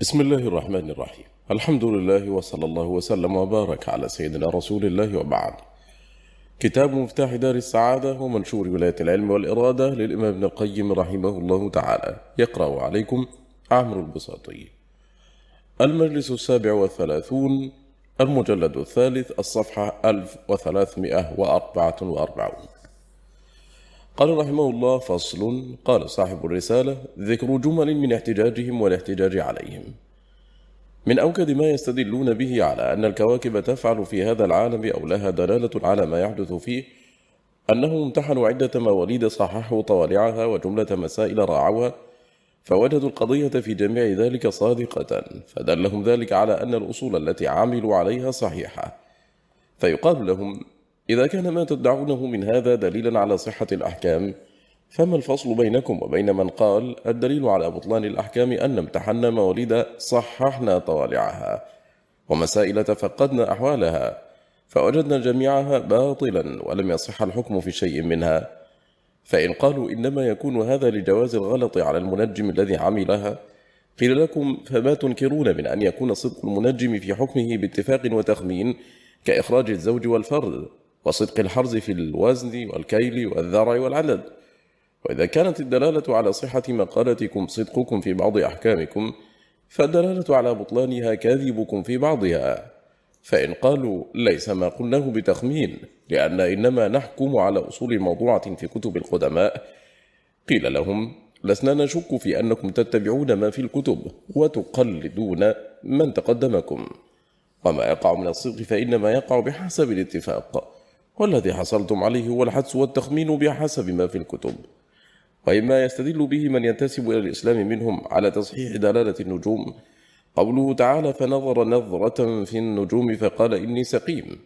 بسم الله الرحمن الرحيم. الحمد لله وصلى الله وسلم وبارك على سيدنا رسول الله وبعد. كتاب مفتاح دار السعادة ومنشور ولاية العلم والإرادة للإمام ابن القيم رحمه الله تعالى. يقرأ عليكم عمرو البساطي. المجلس السابع والثلاثون المجلد الثالث الصفحة 1344 قال رحمه الله فصل. قال صاحب الرسالة ذكر جمل من احتجاجهم والاحتجاج عليهم. من أوكد ما يستدلون به على أن الكواكب تفعل في هذا العالم أو لها دلالة على ما يحدث فيه أنهم امتحنوا عدة مواليد صححوا طوالعها وجملة مسائل راعوها فوجدوا القضية في جميع ذلك صادقة فدلهم ذلك على أن الأصول التي عملوا عليها صحيحة. فيقال لهم إذا كان ما تدعونه من هذا دليلا على صحة الأحكام فما الفصل بينكم وبين من قال الدليل على بطلان الأحكام أن امتحنا مواليد صححنا طوالعها ومسائل تفقدنا أحوالها فوجدنا جميعها باطلا ولم يصح الحكم في شيء منها. فإن قالوا إنما يكون هذا لجواز الغلط على المنجم الذي عملها قيل لكم فما تنكرون من أن يكون صدق المنجم في حكمه باتفاق وتخمين كإخراج الزوج والفرد. وصدق الحرز في الوزن والكيل والذرع والعدد. وإذا كانت الدلالة على صحة مقالتكم صدقكم في بعض أحكامكم فالدلالة على بطلانها كاذبكم في بعضها. فإن قالوا ليس ما قلناه بتخمين لأن إنما نحكم على أصول موضوعة في كتب القدماء. قيل لهم لسنا نشك في أنكم تتبعون ما في الكتب وتقلدون من تقدمكم. وما يقع من الصدق فإنما يقع بحسب الاتفاق. والذي حصلتم عليه هو الحدس والتخمين بحسب ما في الكتب. وإما يستدل به من ينتسب إلى الإسلام منهم على تصحيح دلالة النجوم. قوله تعالى فنظر نظرة في النجوم فقال إني سقيم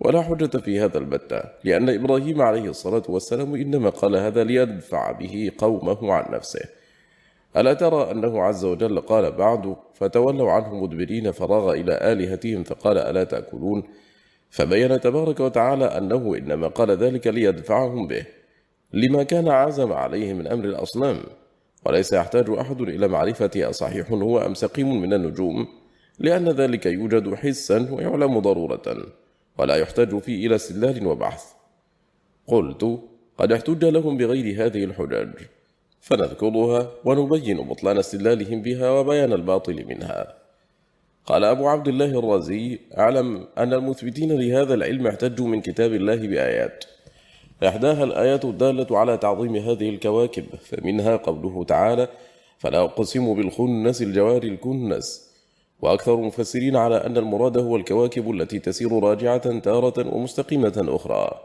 ولا حجة في هذا البتة لأن إبراهيم عليه الصلاة والسلام إنما قال هذا ليدفع به قومه عن نفسه. ألا ترى أنه عز وجل قال بعد فتولوا عنه مدبرين فراغ إلى آلهتهم فقال ألا تأكلون؟ فبين تبارك وتعالى أنه إنما قال ذلك ليدفعهم به لما كان عزم عليه من أمر الأصنام وليس يحتاج أحد إلى معرفة أصحيح هو أم سقيم من النجوم لأن ذلك يوجد حسا ويعلم ضرورة ولا يحتاج فيه إلى استدلال وبحث. قلت قد احتج لهم بغير هذه الحجج فنذكرها ونبين بطلان استدلالهم بها وبيان الباطل منها. قال أبو عبد الله الرازي أعلم أن المثبتين لهذا العلم احتجوا من كتاب الله بآيات. إحداها الآيات الدالة على تعظيم هذه الكواكب فمنها قوله تعالى فلا أقسم بالخنس الجوار الكنس وأكثر المفسرين على أن المراد هو الكواكب التي تسير راجعة تارة ومستقيمة أخرى.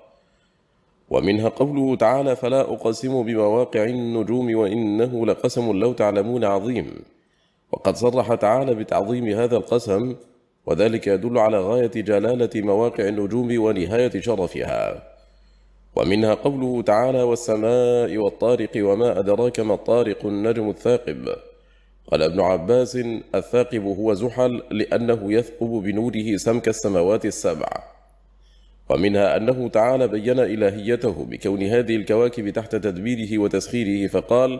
ومنها قوله تعالى فلا أقسم بمواقع النجوم وإنه لقسم لو تعلمون عظيم وقد صرح تعالى بتعظيم هذا القسم وذلك يدل على غاية جلالة مواقع النجوم ونهاية شرفها. ومنها قوله تعالى والسماء والطارق وما أدراك ما الطارق النجم الثاقب قال ابن عباس الثاقب هو زحل لأنه يثقب بنوره سمك السماوات السبع ومنها أنه تعالى بين إلهيته بكون هذه الكواكب تحت تدبيره وتسخيره فقال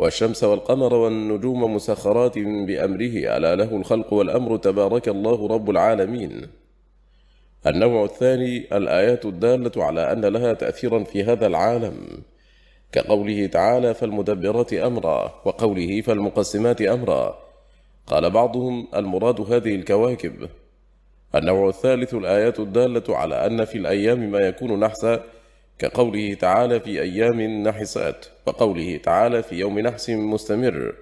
والشمس والقمر والنجوم مسخرات بأمره ألا له الخلق والأمر تبارك الله رب العالمين. النوع الثاني الآيات الدالة على أن لها تأثيرا في هذا العالم. كقوله تعالى فالمدبرات أمرا وقوله فالمقسمات أمرا قال بعضهم المراد هذه الكواكب النوع الثالث الآيات الدالة على أن في الأيام ما يكون نحسا كقوله تعالى في أيام نحسات وقوله تعالى في يوم نحس مستمر.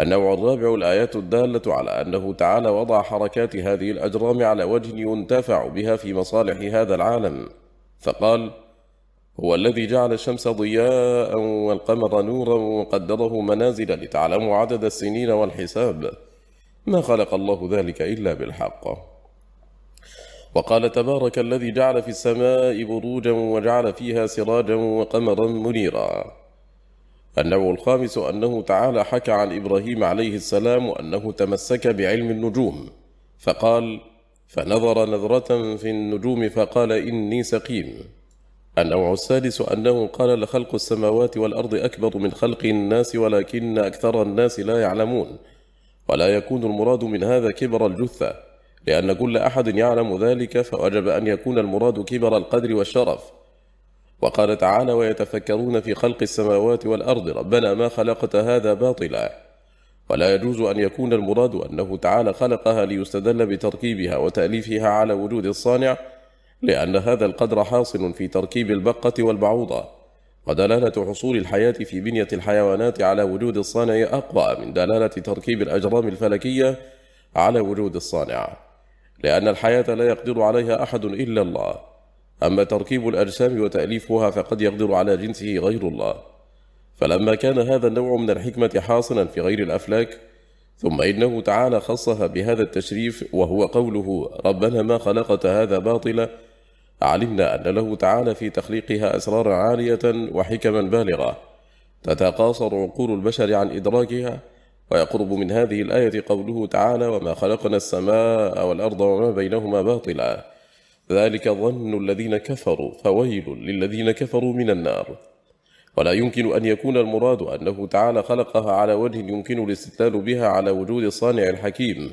النوع الرابع الآيات الدالة على أنه تعالى وضع حركات هذه الأجرام على وجه ينتفع بها في مصالح هذا العالم. فقال هو الذي جعل الشمس ضياء والقمر نورا وقدره منازل لتعلموا عدد السنين والحساب. ما خلق الله ذلك إلا بالحق. وقال تبارك الذي جعل في السماء بروجا وجعل فيها سراجا وقمرا منيرا. النوع الخامس أنه تعالى حكى عن إبراهيم عليه السلام أنه تمسك بعلم النجوم. فقال فنظر نظرة في النجوم فقال إني سقيم النوع السادس أنه قال لخلق السماوات والأرض أكبر من خلق الناس ولكن أكثر الناس لا يعلمون ولا يكون المراد من هذا كبر الجثة. لأن كل أحد يعلم ذلك فوجب أن يكون المراد كبر القدر والشرف. وقال تعالى ويتفكرون في خلق السماوات والأرض ربنا ما خلقت هذا باطلا. ولا يجوز أن يكون المراد أنه تعالى خلقها ليستدل بتركيبها وتأليفها على وجود الصانع لأن هذا القدر حاصل في تركيب البقة والبعوضة. ودلالة حصول الحياة في بنية الحيوانات على وجود الصانع أقوى من دلالة تركيب الأجرام الفلكية على وجود الصانع. لأن الحياة لا يقدر عليها أحد إلا الله. أما تركيب الأجسام وتأليفها فقد يقدر على جنسه غير الله. فلما كان هذا النوع من الحكمة حاصلا في غير الأفلاك ثم إنه تعالى خصها بهذا التشريف وهو قوله ربنا ما خلقت هذا باطلا. علمنا أن له تعالى في تخليقها أسرار عالية وحكما بالغة. تتقاصر عقول البشر عن إدراكها ويقرب من هذه الآية قوله تعالى وما خلقنا السماء والأرض وما بينهما باطلا. ذلك ظن الذين كفروا فويل للذين كفروا من النار. ولا يمكن أن يكون المراد أنه تعالى خلقها على وجه يمكن الاستدلال بها على وجود الصانع الحكيم.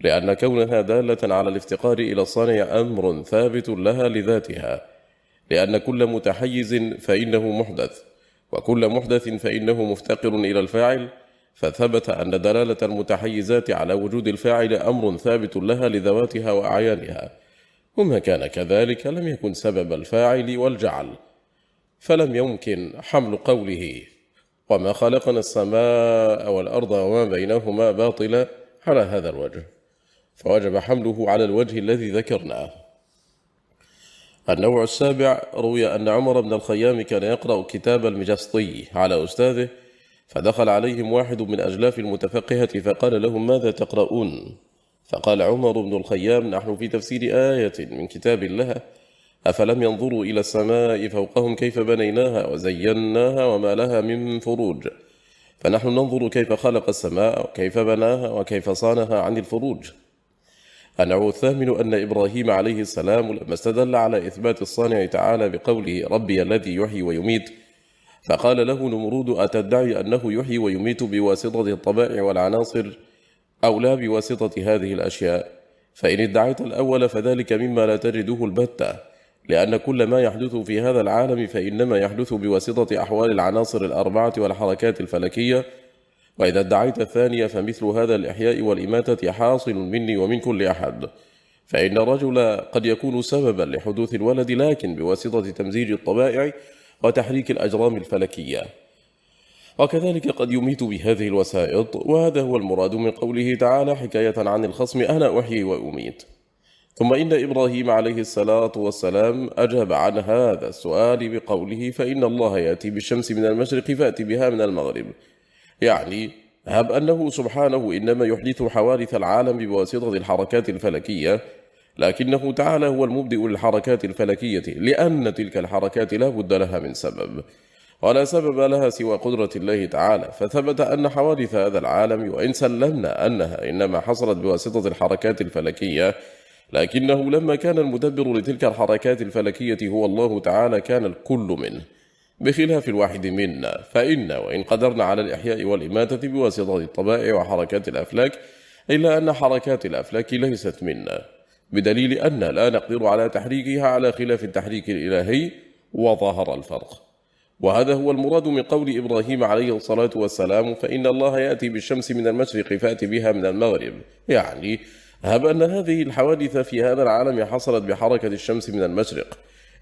لأن كونها دالة على الافتقار إلى الصانع أمر ثابت لها لذاتها. لأن كل متحيز فإنه محدث وكل محدث فإنه مفتقر إلى الفاعل. فثبت أن دلالة المتحيزات على وجود الفاعل أمر ثابت لها لذواتها وأعيانها. وما كان كذلك لم يكن سبب الفاعل والجعل فلم يمكن حمل قوله. وما خلقنا السماء والأرض وما بينهما باطلا على هذا الوجه فوجب حمله على الوجه الذي ذكرناه. النوع السابع روي أن عمر بن الخيام كان يقرأ كتاب المجسطي على أستاذه فدخل عليهم واحد من أجلاف المتفقهة فقال لهم ماذا تقرؤون؟ فقال عمر بن الخيام نحن في تفسير آية من كتاب الله أفلم ينظروا إلى السماء فوقهم كيف بنيناها وزيناها وما لها من فروج؟ فنحن ننظر كيف خلق السماء وكيف بناها وكيف صانها عن الفروج. النوع الثامن أن إبراهيم عليه السلام لما استدل على إثبات الصانع تعالى بقوله ربي الذي يحيي ويميت فقال له نمرود أتدعي أنه يحيي ويميت بواسطة الطبائع والعناصر أو لا بواسطة هذه الأشياء. فإن ادعيت الأول فذلك مما لا تجده البتة لأن كل ما يحدث في هذا العالم فإنما يحدث بواسطة أحوال العناصر الأربعة والحركات الفلكية. وإذا ادعيت الثانية فمثل هذا الإحياء والإماتة حاصل مني ومن كل أحد. فإن الرجل قد يكون سببا لحدوث الولد لكن بواسطة تمزيج الطبائع وتحريك الأجرام الفلكية. وكذلك قد يميت بهذه الوسائط وهذا هو المراد من قوله تعالى حكاية عن الخصم أنا أحيي وأميت. ثم إن إبراهيم عليه الصلاة والسلام أجاب عن هذا السؤال بقوله فإن الله يأتي بالشمس من المشرق فأتي بها من المغرب. يعني هب أنه سبحانه إنما يحدث حوادث العالم بواسطة الحركات الفلكية لكنه تعالى هو المبدئ للحركات الفلكية لأن تلك الحركات لا بد لها من سبب. ولا سبب لها سوى قدرة الله تعالى. فثبت أن حوادث هذا العالم وإن سلمنا أنها إنما حصلت بواسطة الحركات الفلكية لكنه لما كان المدبر لتلك الحركات الفلكية هو الله تعالى كان الكل منه. بخلاف الواحد منا فإن وإن قدرنا على الإحياء والإماتة بواسطة الطبائع وحركات الأفلاك إلا أن حركات الأفلاك ليست منا. بدليل أن لا نقدر على تحريكها على خلاف التحريك الإلهي وظهر الفرق. وهذا هو المراد من قول إبراهيم عليه الصلاة والسلام فإن الله يأتي بالشمس من المشرق فأتي بها من المغرب. يعني هب أن هذه الحوادث في هذا العالم حصلت بحركة الشمس من المشرق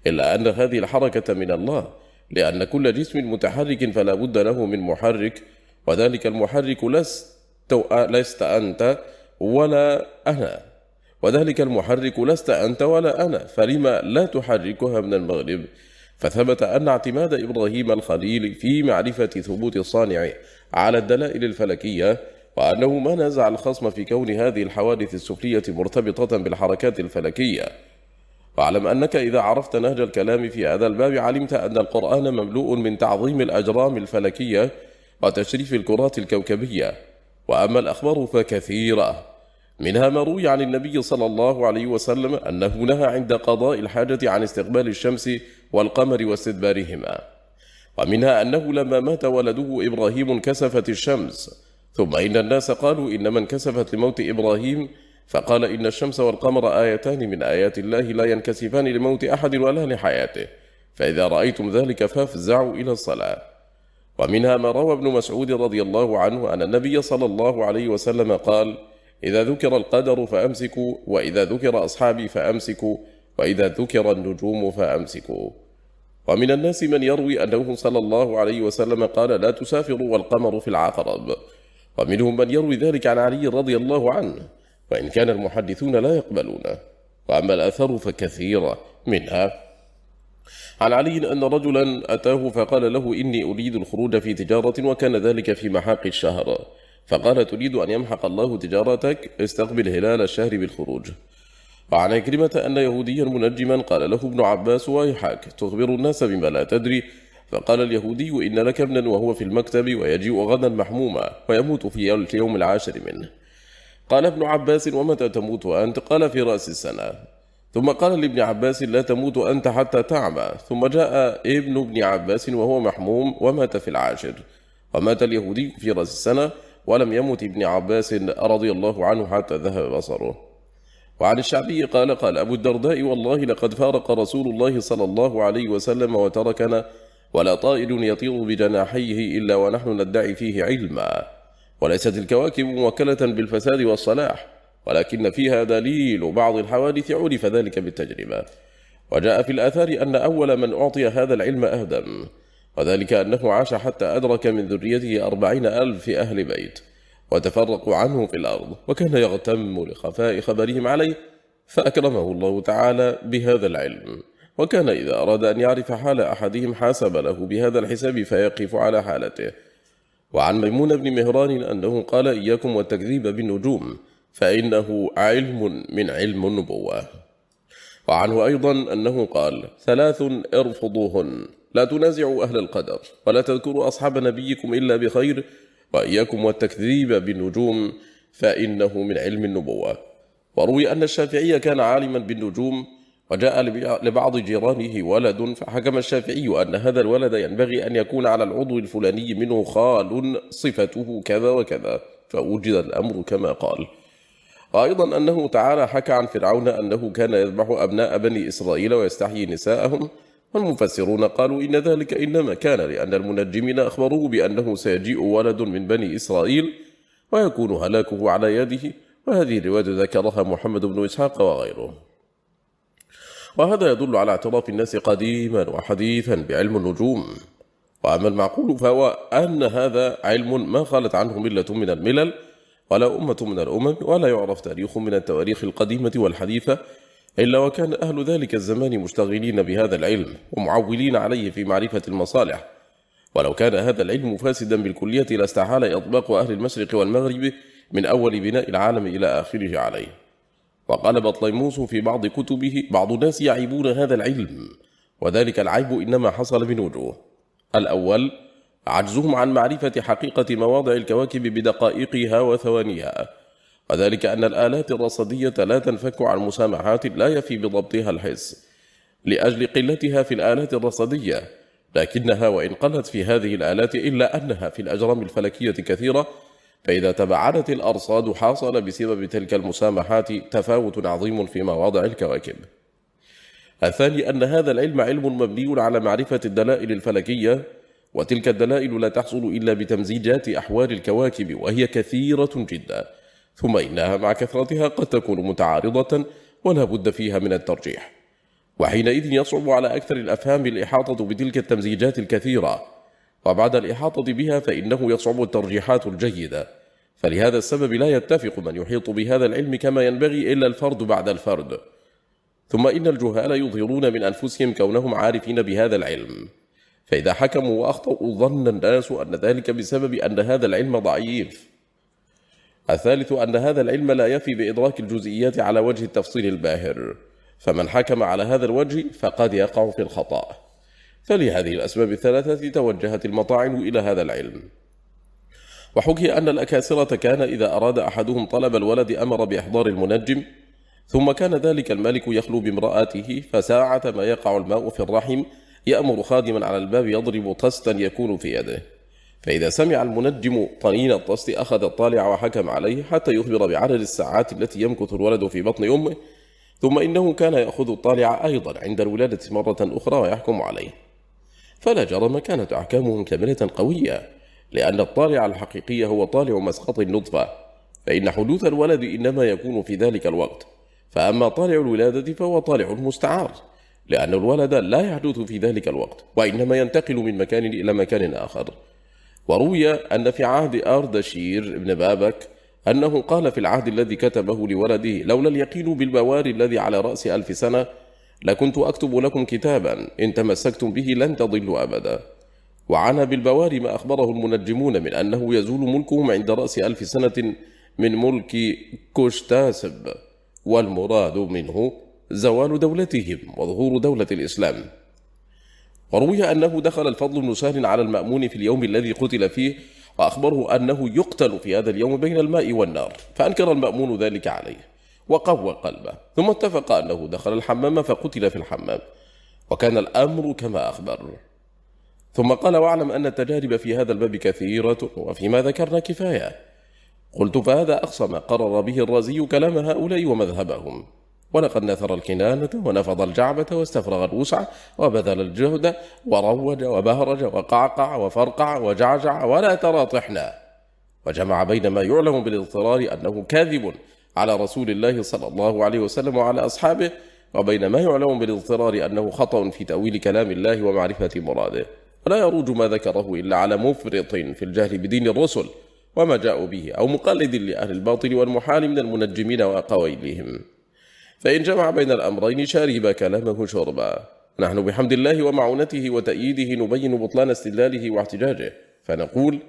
إلا أن هذه الحركة من الله لأن كل جسم متحرك فلا بد له من محرك وذلك المحرك لست, لست أنت ولا أنا. وذلك المحرك لست أنت ولا أنا فلما لا تحركها من المغرب؟ فثبت أن اعتماد إبراهيم الخليل في معرفة ثبوت الصانع على الدلائل الفلكية وأنه ما نزع الخصم في كون هذه الحوادث السفلية مرتبطة بالحركات الفلكية. واعلم أنك إذا عرفت نهج الكلام في هذا الباب علمت أن القرآن مملوء من تعظيم الأجرام الفلكية وتشريف الكرات الكوكبية. وأما الأخبار فكثيرة. منها ما روي عن النبي صلى الله عليه وسلم أنه نهى عند قضاء الحاجة عن استقبال الشمس والقمر واستدبارهما. ومنها أنه لما مات ولده إبراهيم كسفت الشمس. ثم إن الناس قالوا إن من كسفت لموت إبراهيم فقال إن الشمس والقمر آيتان من آيات الله لا ينكسفان لموت أحد ولا لحياته. فإذا رأيتم ذلك فافزعوا إلى الصلاة. ومنها ما روى ابن مسعود رضي الله عنه أن النبي صلى الله عليه وسلم قال إذا ذكر القدر فأمسكوا وإذا ذكر أصحابي فأمسكوا وإذا ذكر النجوم فأمسكوا. ومن الناس من يروي أنه صلى الله عليه وسلم قال لا تسافروا والقمر في العقرب. ومنهم من يروي ذلك عن علي رضي الله عنه وإن كان المحدثون لا يقبلونه وأما الأثر فكثيرة منها. عن علي أن رجلا أتاه فقال له إني أريد الخروج في تجارة وكان ذلك في محاق الشهر. فقال تريد أن يمحق الله تجارتك استقبل هلال الشهر بالخروج. وعن كلمة أن يهوديا منجما قال له ابن عباس ويحاك تخبر الناس بما لا تدري. فقال اليهودي إن لك ابنا وهو في المكتب ويجيء غدا محموما ويموت في اليوم العاشر منه. قال ابن عباس ومتى تموت أنت؟ قال في رأس السنة. ثم قال لابن عباس لا تموت أنت حتى تعمى. ثم جاء ابن ابن عباس وهو محموم ومات في العاشر. ومات اليهودي في رأس السنة. ولم يمت ابن عباس رضي الله عنه حتى ذهب بصره. وعن الشعبي قال قال أبو الدرداء والله لقد فارق رسول الله صلى الله عليه وسلم وتركنا ولا طائر يطير بجناحيه إلا ونحن ندعي فيه علما. وليست الكواكب موكلة بالفساد والصلاح ولكن فيها دليل بعض الحوادث عرف ذلك بالتجربة. وجاء في الآثار أن أول من أعطي هذا العلم أهدم. وذلك أنه عاش حتى أدرك من ذريته أربعين ألف أهل بيت وتفرقوا عنه في الأرض وكان يغتم لخفاء خبرهم عليه فأكرمه الله تعالى بهذا العلم. وكان إذا أراد أن يعرف حال أحدهم حاسب له بهذا الحساب فيقف على حالته. وعن ميمون بن مهران أنه قال إياكم والتكذيب بالنجوم فإنه علم من علم النبوة. وعنه أيضا أنه قال ثلاث ارفضوهن. لا تنازعوا أهل القدر ولا تذكروا أصحاب نبيكم إلا بخير وإياكم والتكذيب بالنجوم فإنه من علم النبوة. وروي أن الشافعي كان عالما بالنجوم وجاء لبعض جيرانه ولد فحكم الشافعي أن هذا الولد ينبغي أن يكون على العضو الفلاني منه خال صفته كذا وكذا فوجد الأمر كما قال. وأيضا أنه تعالى حكى عن فرعون أنه كان يذبح أبناء بني إسرائيل ويستحيي نساءهم والمفسرون قالوا إن ذلك إنما كان لأن المنجمين أخبروه بأنه سيجيء ولد من بني إسرائيل ويكون هلاكه على يده وهذه الرواية ذكرها محمد بن إسحاق وغيره. وهذا يدل على اعتراف الناس قديما وحديثا بعلم النجوم. وأما المعقول فهو أن هذا علم ما خالت عنه ملة من الملل ولا أمة من الأمم ولا يعرف تاريخ من التواريخ القديمة والحديثة إلا وكان أهل ذلك الزمان مشتغلين بهذا العلم ومعولين عليه في معرفة المصالح. ولو كان هذا العلم فاسدا بالكلية لاستحال إطباق أهل المشرق والمغرب من أول بناء العالم إلى آخره عليه. وقال بطليموس في بعض كتبه بعض الناس يعيبون هذا العلم وذلك العيب إنما حصل من وجوه. الأول عجزهم عن معرفة حقيقة مواضع الكواكب بدقائقها وثوانيها وذلك أن الآلات الرصدية لا تنفك عن مسامحات لا يفي بضبطها الحس لأجل قلتها في الآلات الرصدية لكنها وإن قلت في هذه الآلات إلا أنها في الأجرام الفلكية كثيرة فإذا تبعدت الأرصاد حاصل بسبب تلك المسامحات تفاوت عظيم في مواضع الكواكب. الثاني أن هذا العلم علم مبني على معرفة الدلائل الفلكية وتلك الدلائل لا تحصل إلا بتمزيجات أحوال الكواكب وهي كثيرة جدا. ثم إنها مع كثرتها قد تكون متعارضة ولا بد فيها من الترجيح. وحينئذ يصعب على أكثر الأفهام الإحاطة بتلك التمزيجات الكثيرة وبعد الإحاطة بها فإنه يصعب الترجيحات الجيدة. فلهذا السبب لا يتفق من يحيط بهذا العلم كما ينبغي إلا الفرد بعد الفرد. ثم إن الجهال يظهرون من أنفسهم كونهم عارفين بهذا العلم. فإذا حكموا وأخطأوا ظن الناس أن ذلك بسبب أن هذا العلم ضعيف. الثالث أن هذا العلم لا يفي بإدراك الجزئيات على وجه التفصيل الباهر. فمن حكم على هذا الوجه فقد يقع في الخطأ. فلهذه الأسباب الثلاثة توجهت المطاعن إلى هذا العلم. وحكي أن الأكاسرة كان إذا أراد أحدهم طلب الولد أمر بإحضار المنجم ثم كان ذلك الملك يخلو بامرأته فساعة ما يقع الماء في الرحم يأمر خادما على الباب يضرب طستا يكون في يده. فإذا سمع المنجم طنين الطست أخذ الطالع وحكم عليه حتى يخبر بعدد الساعات التي يمكث الولد في بطن أمه ثم إنه كان يأخذ الطالع أيضا عند الولادة مرة أخرى ويحكم عليه. فلا جرم كانت أحكامهم كاملة قوية لأن الطالع الحقيقي هو طالع مسقط النطفة. فإن حدوث الولد إنما يكون في ذلك الوقت. فأما طالع الولادة فهو طالع مستعار لأن الولد لا يحدث في ذلك الوقت وإنما ينتقل من مكان إلى مكان آخر. وروي أن في عهد أردشير بن بابك أنه قال في العهد الذي كتبه لولده لولا اليقين بالبواري الذي على رأس ألف سنة لكنت أكتب لكم كتابا إن تمسكتم به لن تضلوا أبدا. وعنا بالبواري ما أخبره المنجمون من أنه يزول ملكهم عند رأس ألف سنة من ملك كشتاسب والمراد منه زوال دولتهم وظهور دولة الإسلام. وروي أنه دخل الفضل بن سهل على المأمون في اليوم الذي قتل فيه وأخبره أنه يقتل في هذا اليوم بين الماء والنار فأنكر المأمون ذلك عليه وقوى قلبه ثم اتفق أنه دخل الحمام فقتل في الحمام وكان الأمر كما أخبر. ثم قال واعلم أن التجارب في هذا الباب كثيرة وفيما ذكرنا كفاية. قلت فهذا أقصى ما قرر به الرازي كلام هؤلاء ومذهبهم. ولقد نثر الكنانة ونفض الجعبة واستفرغ الوسع وبذل الجهد وروج وبهرج وقعقع وفرقع وجعجع ولا ترى طحنا. وجمع بين ما يعلم بالاضطرار أنه كاذب على رسول الله صلى الله عليه وسلم وعلى أصحابه وبين ما يعلم بالاضطرار أنه خطأ في تأويل كلام الله ومعرفة مراده. ولا يروج ما ذكره إلا على مفرط في الجهل بدين الرسل وما جاءوا به أو مقلد لأهل الباطل والمحال من المنجمين وأقويلهم. فإن جمع بين الأمرين شارب كلامه شربا. نحن بحمد الله ومعونته وتأييده نبين بطلان استدلاله واحتجاجه. فنقول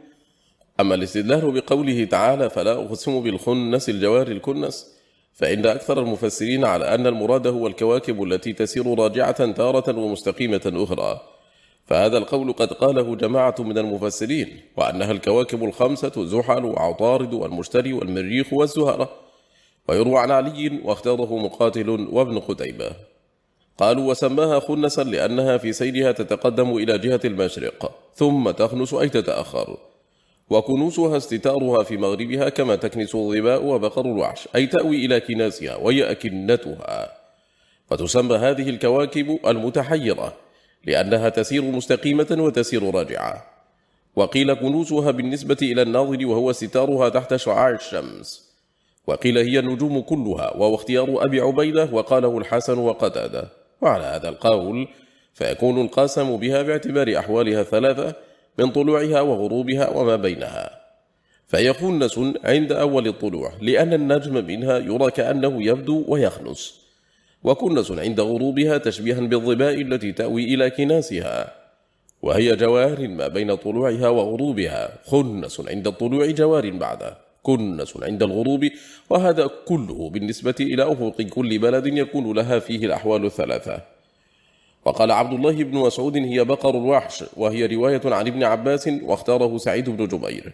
أما الاستدلال بقوله تعالى فلا أقسم بالخنس الجوار الكنس فإن أكثر المفسرين على أن المراد هو الكواكب التي تسير راجعة تارة ومستقيمة أخرى. فهذا القول قد قاله جماعة من المفسرين وأنها الكواكب الخمسة زحل وعطارد والمشتري والمريخ والزهرة. ويروى عن علي واختاره مقاتل وابن قتيبة. قالوا وسماها خنسا لأنها في سيرها تتقدم إلى جهة المشرق ثم تخنس أي تتأخر. وكنوسها استتارها في مغربها كما تكنس الظباء وبقر الوحش أي تأوي إلى كناسها وهي أكنتها. فتسمى هذه الكواكب المتحيرة لأنها تسير مستقيمة وتسير راجعة. وقيل كنوسها بالنسبة إلى الناظر وهو ستارها تحت شعاع الشمس. وقيل هي النجوم كلها وهو اختيار أبي عبيدة وقاله الحسن وقتادة. وعلى هذا القول فيكون القاسم بها باعتبار أحوالها ثلاثة من طلوعها وغروبها وما بينها. فيكون نس عند أول الطلوع لأن النجم منها يرى كأنه يبدو ويخنس. وكنس عند غروبها تشبيها بالظباء التي تأوي إلى كناسها. وهي جوار ما بين طلوعها وغروبها. خنس عند الطلوع جوار بعده. كنس عند الغروب وهذا كله بالنسبة إلى أفق كل بلد يكون لها فيه الأحوال الثلاثة. وقال عبد الله بن مسعود هي بقر الوحش وهي رواية عن ابن عباس واختاره سعيد بن جبير.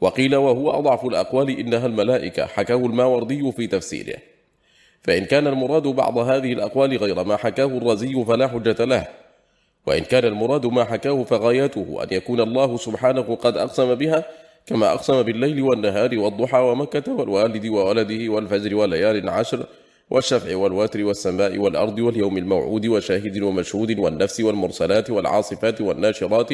وقيل وهو أضعف الأقوال إنها الملائكة حكاه الماوردي في تفسيره. فإن كان المراد بعض هذه الأقوال غير ما حكاه الرزي فلا حجة له. وإن كان المراد ما حكاه فغايته أن يكون الله سبحانه قد أقسم بها كما أقسم بالليل والنهار والضحى ومكة والوالد وولده والفجر وليال عشر والشفع والوتر والسماء والأرض واليوم الموعود وشاهد ومشهود والنفس والمرسلات والعاصفات والناشرات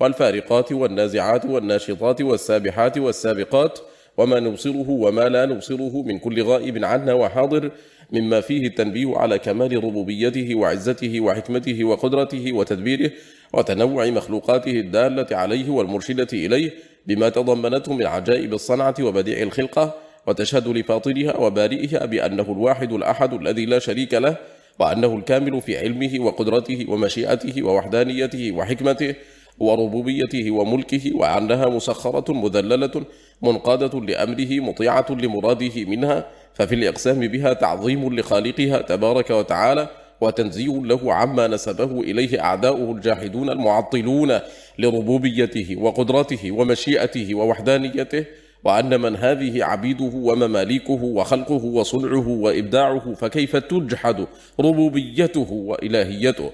والفارقات والنازعات والناشطات والسابحات والسابقات وما نبصره وما لا نبصره من كل غائب عنا وحاضر مما فيه التنبيه على كمال ربوبيته وعزته وحكمته وقدرته وتدبيره وتنوع مخلوقاته الدالة عليه والمرشدة إليه بما تضمنته من عجائب الصنعة وبديع الخلقة وتشهد لفاطرها وبارئها بأنه الواحد الأحد الذي لا شريك له وأنه الكامل في علمه وقدرته ومشيئته ووحدانيته وحكمته وربوبيته وملكه وأنها مسخرة مذللة منقادة لأمره مطيعة لمراده منها ففي الإقسام بها تعظيم لخالقها تبارك وتعالى وتنزيه له عما نسبه إليه أعداؤه الجاحدون المعطلون لربوبيته وقدرته ومشيئته ووحدانيته وأن من هذه عبيده ومماليكه وخلقه وصنعه وإبداعه فكيف تجحد ربوبيته وإلهيته؟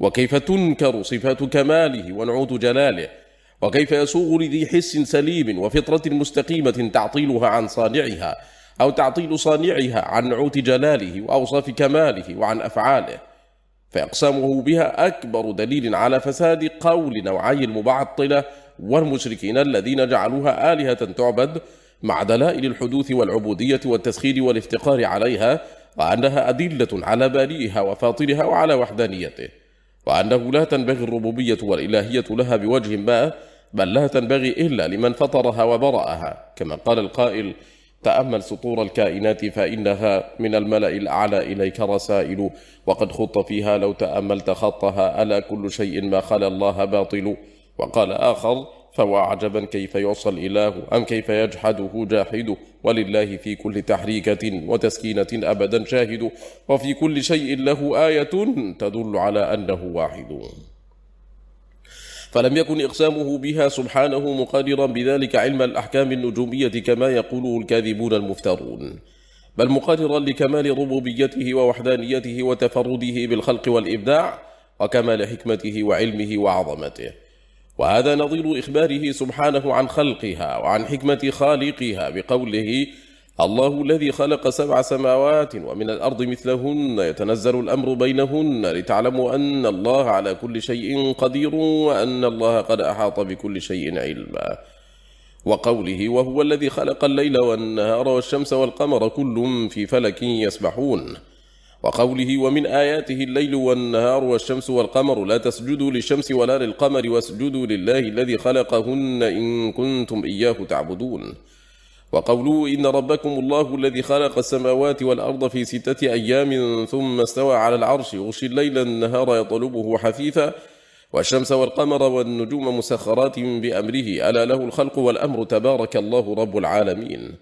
وكيف تنكر صفات كماله ونعوت جلاله؟ وكيف يسوغ لذي حس سليم وفطرة مستقيمة تعطيلها عن صانعها؟ أو تعطيل صانعها عن نعوت جلاله وأوصاف كماله وعن أفعاله فإقسامه بها أكبر دليل على فساد قول نوعي المبعطلة والمشركين الذين جعلوها آلهة تعبد مع دلائل الحدوث والعبودية والتسخير والافتقار عليها وأنها أدلة على بارئها وفاطرها وعلى وحدانيته وأنه لا تنبغي الربوبية والإلهية لها بوجه ما بل لا تنبغي إلا لمن فطرها وبرأها كما قال القائل تأمل سطور الكائنات فإنها من الملأ الأعلى إليك رسائل. وقد خط فيها لو تأملت خطها ألا كل شيء ما خلا الله باطل. وقال آخر فهو عجبا كيف يعصى الإله أم كيف يجحده جاحد. ولله في كل تحريكة وتسكينة أبدا شاهد. وفي كل شيء له آية تدل على أنه واحد. فلم يكن إقسامه بها سبحانه مقررا بذلك علم الأحكام النجومية كما يقوله الكاذبون المفترون. بل مقررا لكمال ربوبيته ووحدانيته وتفرده بالخلق والإبداع وكمال حكمته وعلمه وعظمته. وهذا نظير إخباره سبحانه عن خلقها وعن حكمة خالقها بقوله الله الذي خلق سبع سماوات ومن الأرض مثلهن يتنزل الأمر بينهن لتعلموا أن الله على كل شيء قدير وأن الله قد أحاط بكل شيء علما. وقوله وهو الذي خلق الليل والنهار والشمس والقمر كل في فلك يسبحون. وقوله ومن آياته الليل والنهار والشمس والقمر لا تسجدوا للشمس ولا للقمر واسجدوا لله الذي خلقهن إن كنتم إياه تعبدون. وقوله إن ربكم الله الذي خلق السماوات والأرض في ستة أيام ثم استوى على العرش يغشي الليل النهار يطلبه حثيثا والشمس والقمر والنجوم مسخرات بأمره. ألا له الخلق والأمر تبارك الله رب العالمين.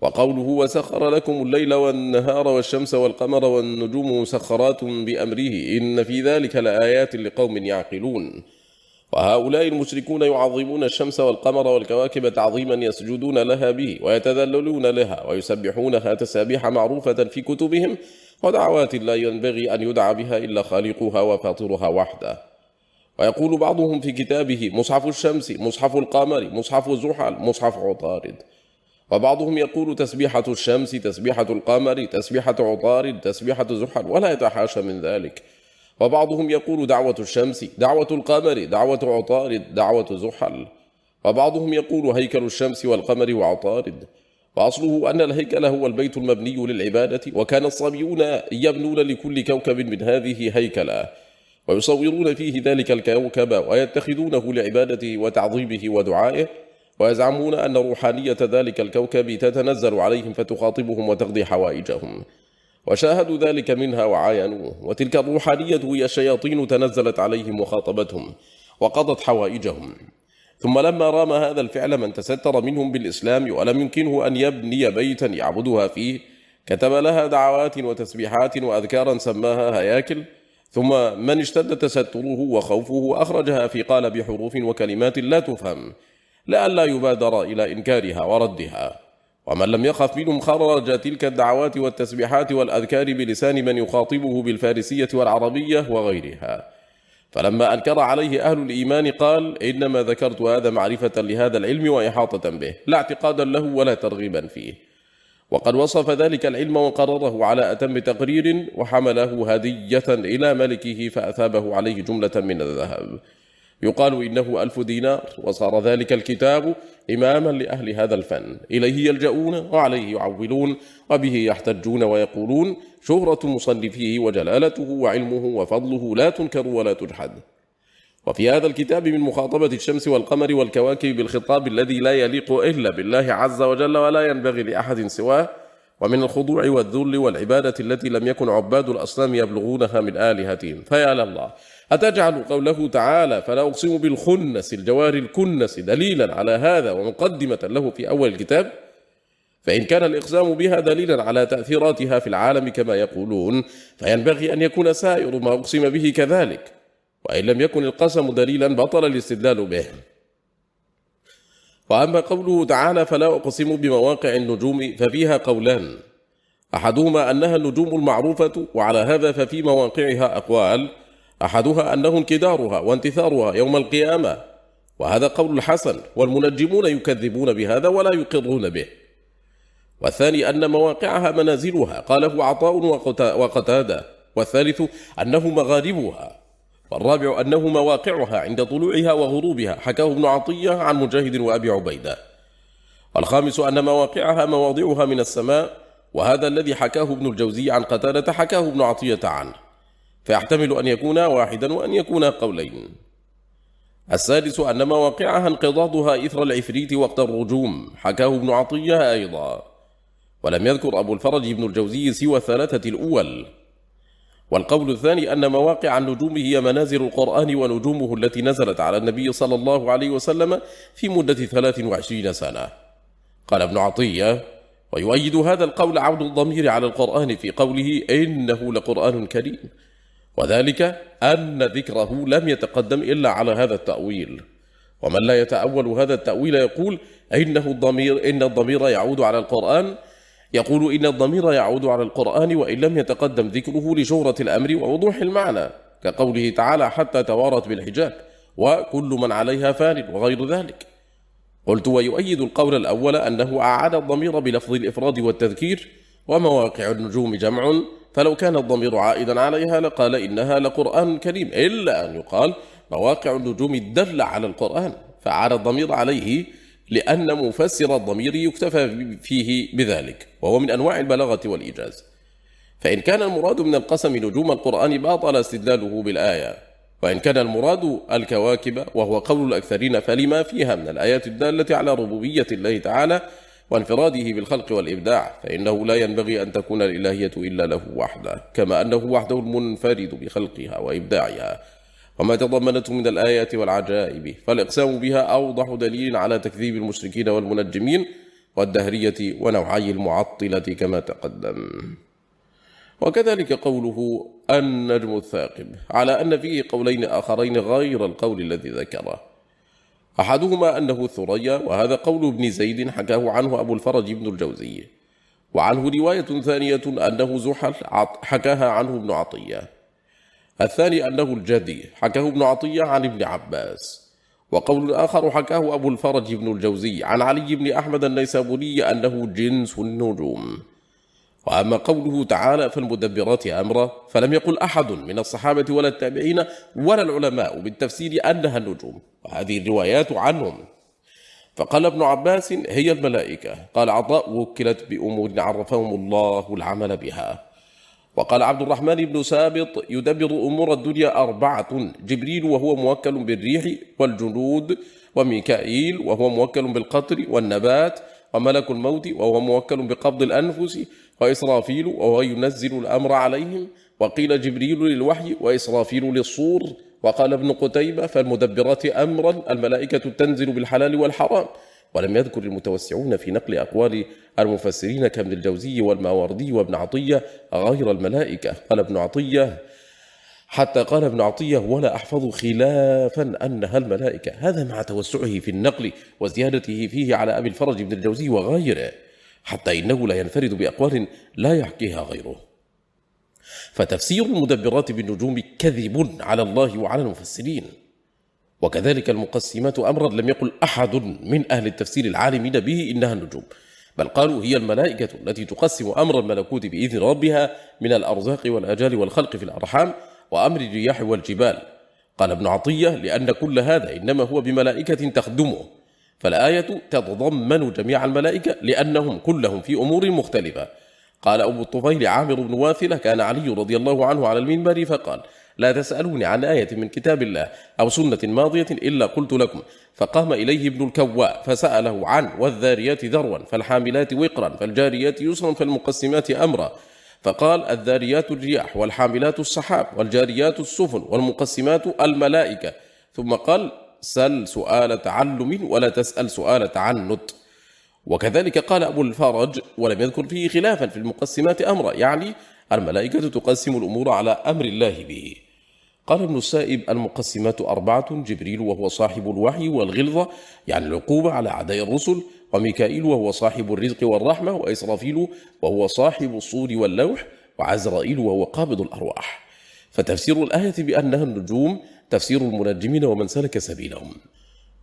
وقوله وسخر لكم الليل والنهار والشمس والقمر والنجوم مسخرات بأمره. إن في ذلك لآيات لقوم يعقلون. وهؤلاء المشركون يعظمون الشمس والقمر والكواكب تعظيما يسجدون لها به ويتذللون لها ويسبحونها تسابيح معروفة في كتبهم ودعوات لا ينبغي أن يدعى بها إلا خالقها وفاطرها وحده. ويقول بعضهم في كتابه مصحف الشمس مصحف القمر مصحف زحل مصحف عطارد. وبعضهم يقول تسبيحة الشمس تسبيحة القمر تسبيحة عطارد تسبيحة زحل ولا يتحاشى من ذلك. وبعضهم يقول دعوة الشمس دعوة القمر دعوة عطارد دعوة زحل. وبعضهم يقول هيكل الشمس والقمر وعطارد. وأصله أن الهيكل هو البيت المبني للعبادة وكان الصبيون يبنون لكل كوكب من هذه هيكلا ويصورون فيه ذلك الكوكب ويتخذونه لعبادته وتعظيمه ودعائه. ويزعمون أن روحانية ذلك الكوكب تتنزل عليهم فتخاطبهم وتقضي حوائجهم. وشاهدوا ذلك منها وعاينوه وتلك الروحانية هي الشياطين تنزلت عليهم وخاطبتهم وقضت حوائجهم. ثم لما رام هذا الفعل من تستر منهم بالإسلام ولم يمكنه أن يبني بيتا يعبدها فيه كتب لها دعوات وتسبيحات وأذكارا سماها هياكل. ثم من اشتد تستره وخوفه أخرجها في قالب حروف وكلمات لا تفهم لئلا يبادر إلى إنكارها وردها. ومن لم يخف منهم خرج تلك الدعوات والتسبيحات والأذكار بلسان من يخاطبه بالفارسية والعربية وغيرها. فلما أنكر عليه أهل الإيمان قال إنما ذكرت هذا معرفة لهذا العلم وإحاطة به لا اعتقادا له ولا ترغيبا فيه. وقد وصف ذلك العلم وقرره على أتم تقرير وحمله هدية إلى ملكه فأثابه عليه جملة من الذهب. يقال إنه ألف دينار وصار ذلك الكتاب إماما لأهل هذا الفن. إليه يلجؤون وعليه يعولون وبه يحتجون ويقولون شهرة مصنفيه وجلالته وعلمه وفضله لا تنكر ولا تجحد. وفي هذا الكتاب من مخاطبة الشمس والقمر والكواكب بالخطاب الذي لا يليق إلا بالله عز وجل ولا ينبغي لأحد سواه ومن الخضوع والذل والعبادة التي لم يكن عباد الأصنام يبلغونها من آلهتهم. فيا لله أتجعل قوله تعالى فلا أقسم بالخنس الجوار الكنس دليلا على هذا ومقدمة له في أول الكتاب؟ فإن كان الإقسام بها دليلا على تأثيراتها في العالم كما يقولون فينبغي أن يكون سائر ما أقسم به كذلك وإن لم يكن القسم دليلا بطل الاستدلال به. وأما قوله تعالى فلا أقسم بمواقع النجوم ففيها قولان أحدهما أنها النجوم المعروفة وعلى هذا ففي مواقعها أقوال أحدها أنه انكدارها وانتثارها يوم القيامة وهذا قول الحسن والمنجمون يكذبون بهذا ولا يقرون به. والثاني أن مواقعها منازلها قاله عطاء وقتادة. والثالث أنه مغاربها. والرابع أنه مواقعها عند طلوعها وغروبها. حكاه ابن عطية عن مجاهد وأبي عبيدة. والخامس أن مواقعها مواضعها من السماء وهذا الذي حكاه ابن الجوزي عن قتادة حكاه ابن عطية عنه. فيحتمل أن يكون واحدا وأن يكون قولين. السادس أن مواقعها انقضاضها إثر العفريت وقت الرجوم. حكاه ابن عطية أيضا. ولم يذكر أبو الفرج ابن الجوزي سوى الثلاثة الأول. والقول الثاني أن مواقع النجوم هي منازل القرآن ونجومه التي نزلت على النبي صلى الله عليه وسلم في مدة 23 سنة. قال ابن عطية ويؤيد هذا القول عود الضمير على القرآن في قوله إنه لقرآن كريم. وذلك أن ذكره لم يتقدم إلا على هذا التأويل. ومن لا يتأول هذا التأويل يقول إنه الضمير إن الضمير يعود على القرآن. يقول إن الضمير يعود على القرآن وإن لم يتقدم ذكره لشهرة الأمر ووضوح المعنى كقوله تعالى حتى توارت بالحجاب وكل من عليها فان وغير ذلك. قلت ويؤيد القول الأول أنه أعاد الضمير بلفظ الإفراد والتذكير ومواقع النجوم جمع فلو كان الضمير عائدا عليها لقال إنها لقرآن كريم إلا أن يقال مواقع النجوم الدل على القرآن فعاد الضمير عليه لأن مفسر الضمير يكتفى فيه بذلك وهو من أنواع البلاغة والإيجاز. فإن كان المراد من القسم نجوم القرآن باطل استدلاله بالآية وإن كان المراد الكواكب وهو قول الأكثرين فلما فيها من الآيات الدالة على ربوبية الله تعالى وانفراده بالخلق والإبداع فإنه لا ينبغي أن تكون الإلهية إلا له وحده كما أنه وحده المنفرد بخلقها وإبداعها. وما تضمنته من الآيات والعجائب فالإقسام بها أوضح دليل على تكذيب المشركين والمنجمين والدهرية ونوعي المعطلة كما تقدم. وكذلك قوله النجم الثاقب على أن فيه قولين آخرين غير القول الذي ذكره. أحدهما أنه الثريا وهذا قول ابن زيد حكاه عنه أبو الفرج بن الجوزي. وعنه رواية ثانية أنه زحل حكاها عنه ابن عطية. الثاني أنه الجدي حكاه ابن عطية عن ابن عباس. وقول آخر حكاه أبو الفرج بن الجوزي عن علي بن أحمد النيسابوري أنه جنس النجوم. وأما قوله تعالى فالمدبرات أمرا فلم يقل أحد من الصحابة ولا التابعين ولا العلماء بالتفسير أنها النجوم وهذه الروايات عنهم. فقال ابن عباس هي الملائكة. قال عطاء وكلت بأمور عرفهم الله العمل بها. وقال عبد الرحمن بن سابط يدبر أمور الدنيا أربعة جبريل وهو موكل بالريح والجنود وميكائيل وهو موكل بالقطر والنبات وملك الموت وهو موكل بقبض الأنفس وإسرافيل وهو ينزل الأمر عليهم وقيل جبريل للوحي وإسرافيل للصور وقال ابن قتيبة فالمدبرات أمرا الملائكة تنزل بالحلال والحرام ولم يذكر المتوسعون في نقل أقوال المفسرين كابن الجوزي والماوردي وابن عطية غير الملائكة. قال ابن عطية حتى قال ابن عطية ولا أحفظ خلافا أنها الملائكة. هذا مع توسعه في النقل وزيادته فيه على أبي الفرج بن الجوزي وغيره. حتى إنه لا ينفرد بأقوال لا يحكيها غيره. فتفسير المدبرات بالنجوم كذب على الله وعلى المفسرين. وكذلك المقسمات أمرا لم يقل أحد من أهل التفسير العالمين به إنها النجوم. بل قالوا هي الملائكة التي تقسم أمر الملكوت بإذن ربها من الأرزاق والأجال والخلق في الأرحام وأمر الرياح والجبال. قال ابن عطية لأن كل هذا إنما هو بملائكة تخدمه. فالآية تتضمن جميع الملائكة لأنهم كلهم في أمور مختلفة. قال أبو الطفيل عامر بن واثلة كان علي رضي الله عنه على المنبر فقال لا تسألوني عن آية من كتاب الله أو سنة ماضية إلا قلت لكم. فقام إليه ابن الكواء فسأله عن والذاريات ذروا فالحاملات وقرا فالجاريات يسرا فالمقسمات أمرا. فقال الذاريات الرياح والحاملات الصحاب والجاريات السفن والمقسمات الملائكة. ثم قال سل سؤال تعلم ولا تسأل سؤال تعنت. وكذلك قال أبو الفرج ولم يذكر فيه خلافا في المقسمات أمرا يعني الملائكة تقسم الأمور على أمر الله به. قال ابن السائب المقسمات أربعة جبريل وهو صاحب الوحي والغلظة يعني العقوبة على أعداء الرسل وميكائيل وهو صاحب الرزق والرحمة وإسرافيل وهو صاحب الصور واللوح وعزرائيل وهو قابض الأرواح. فتفسير الآية بأنها النجوم تفسير المنجمين ومن سلك سبيلهم.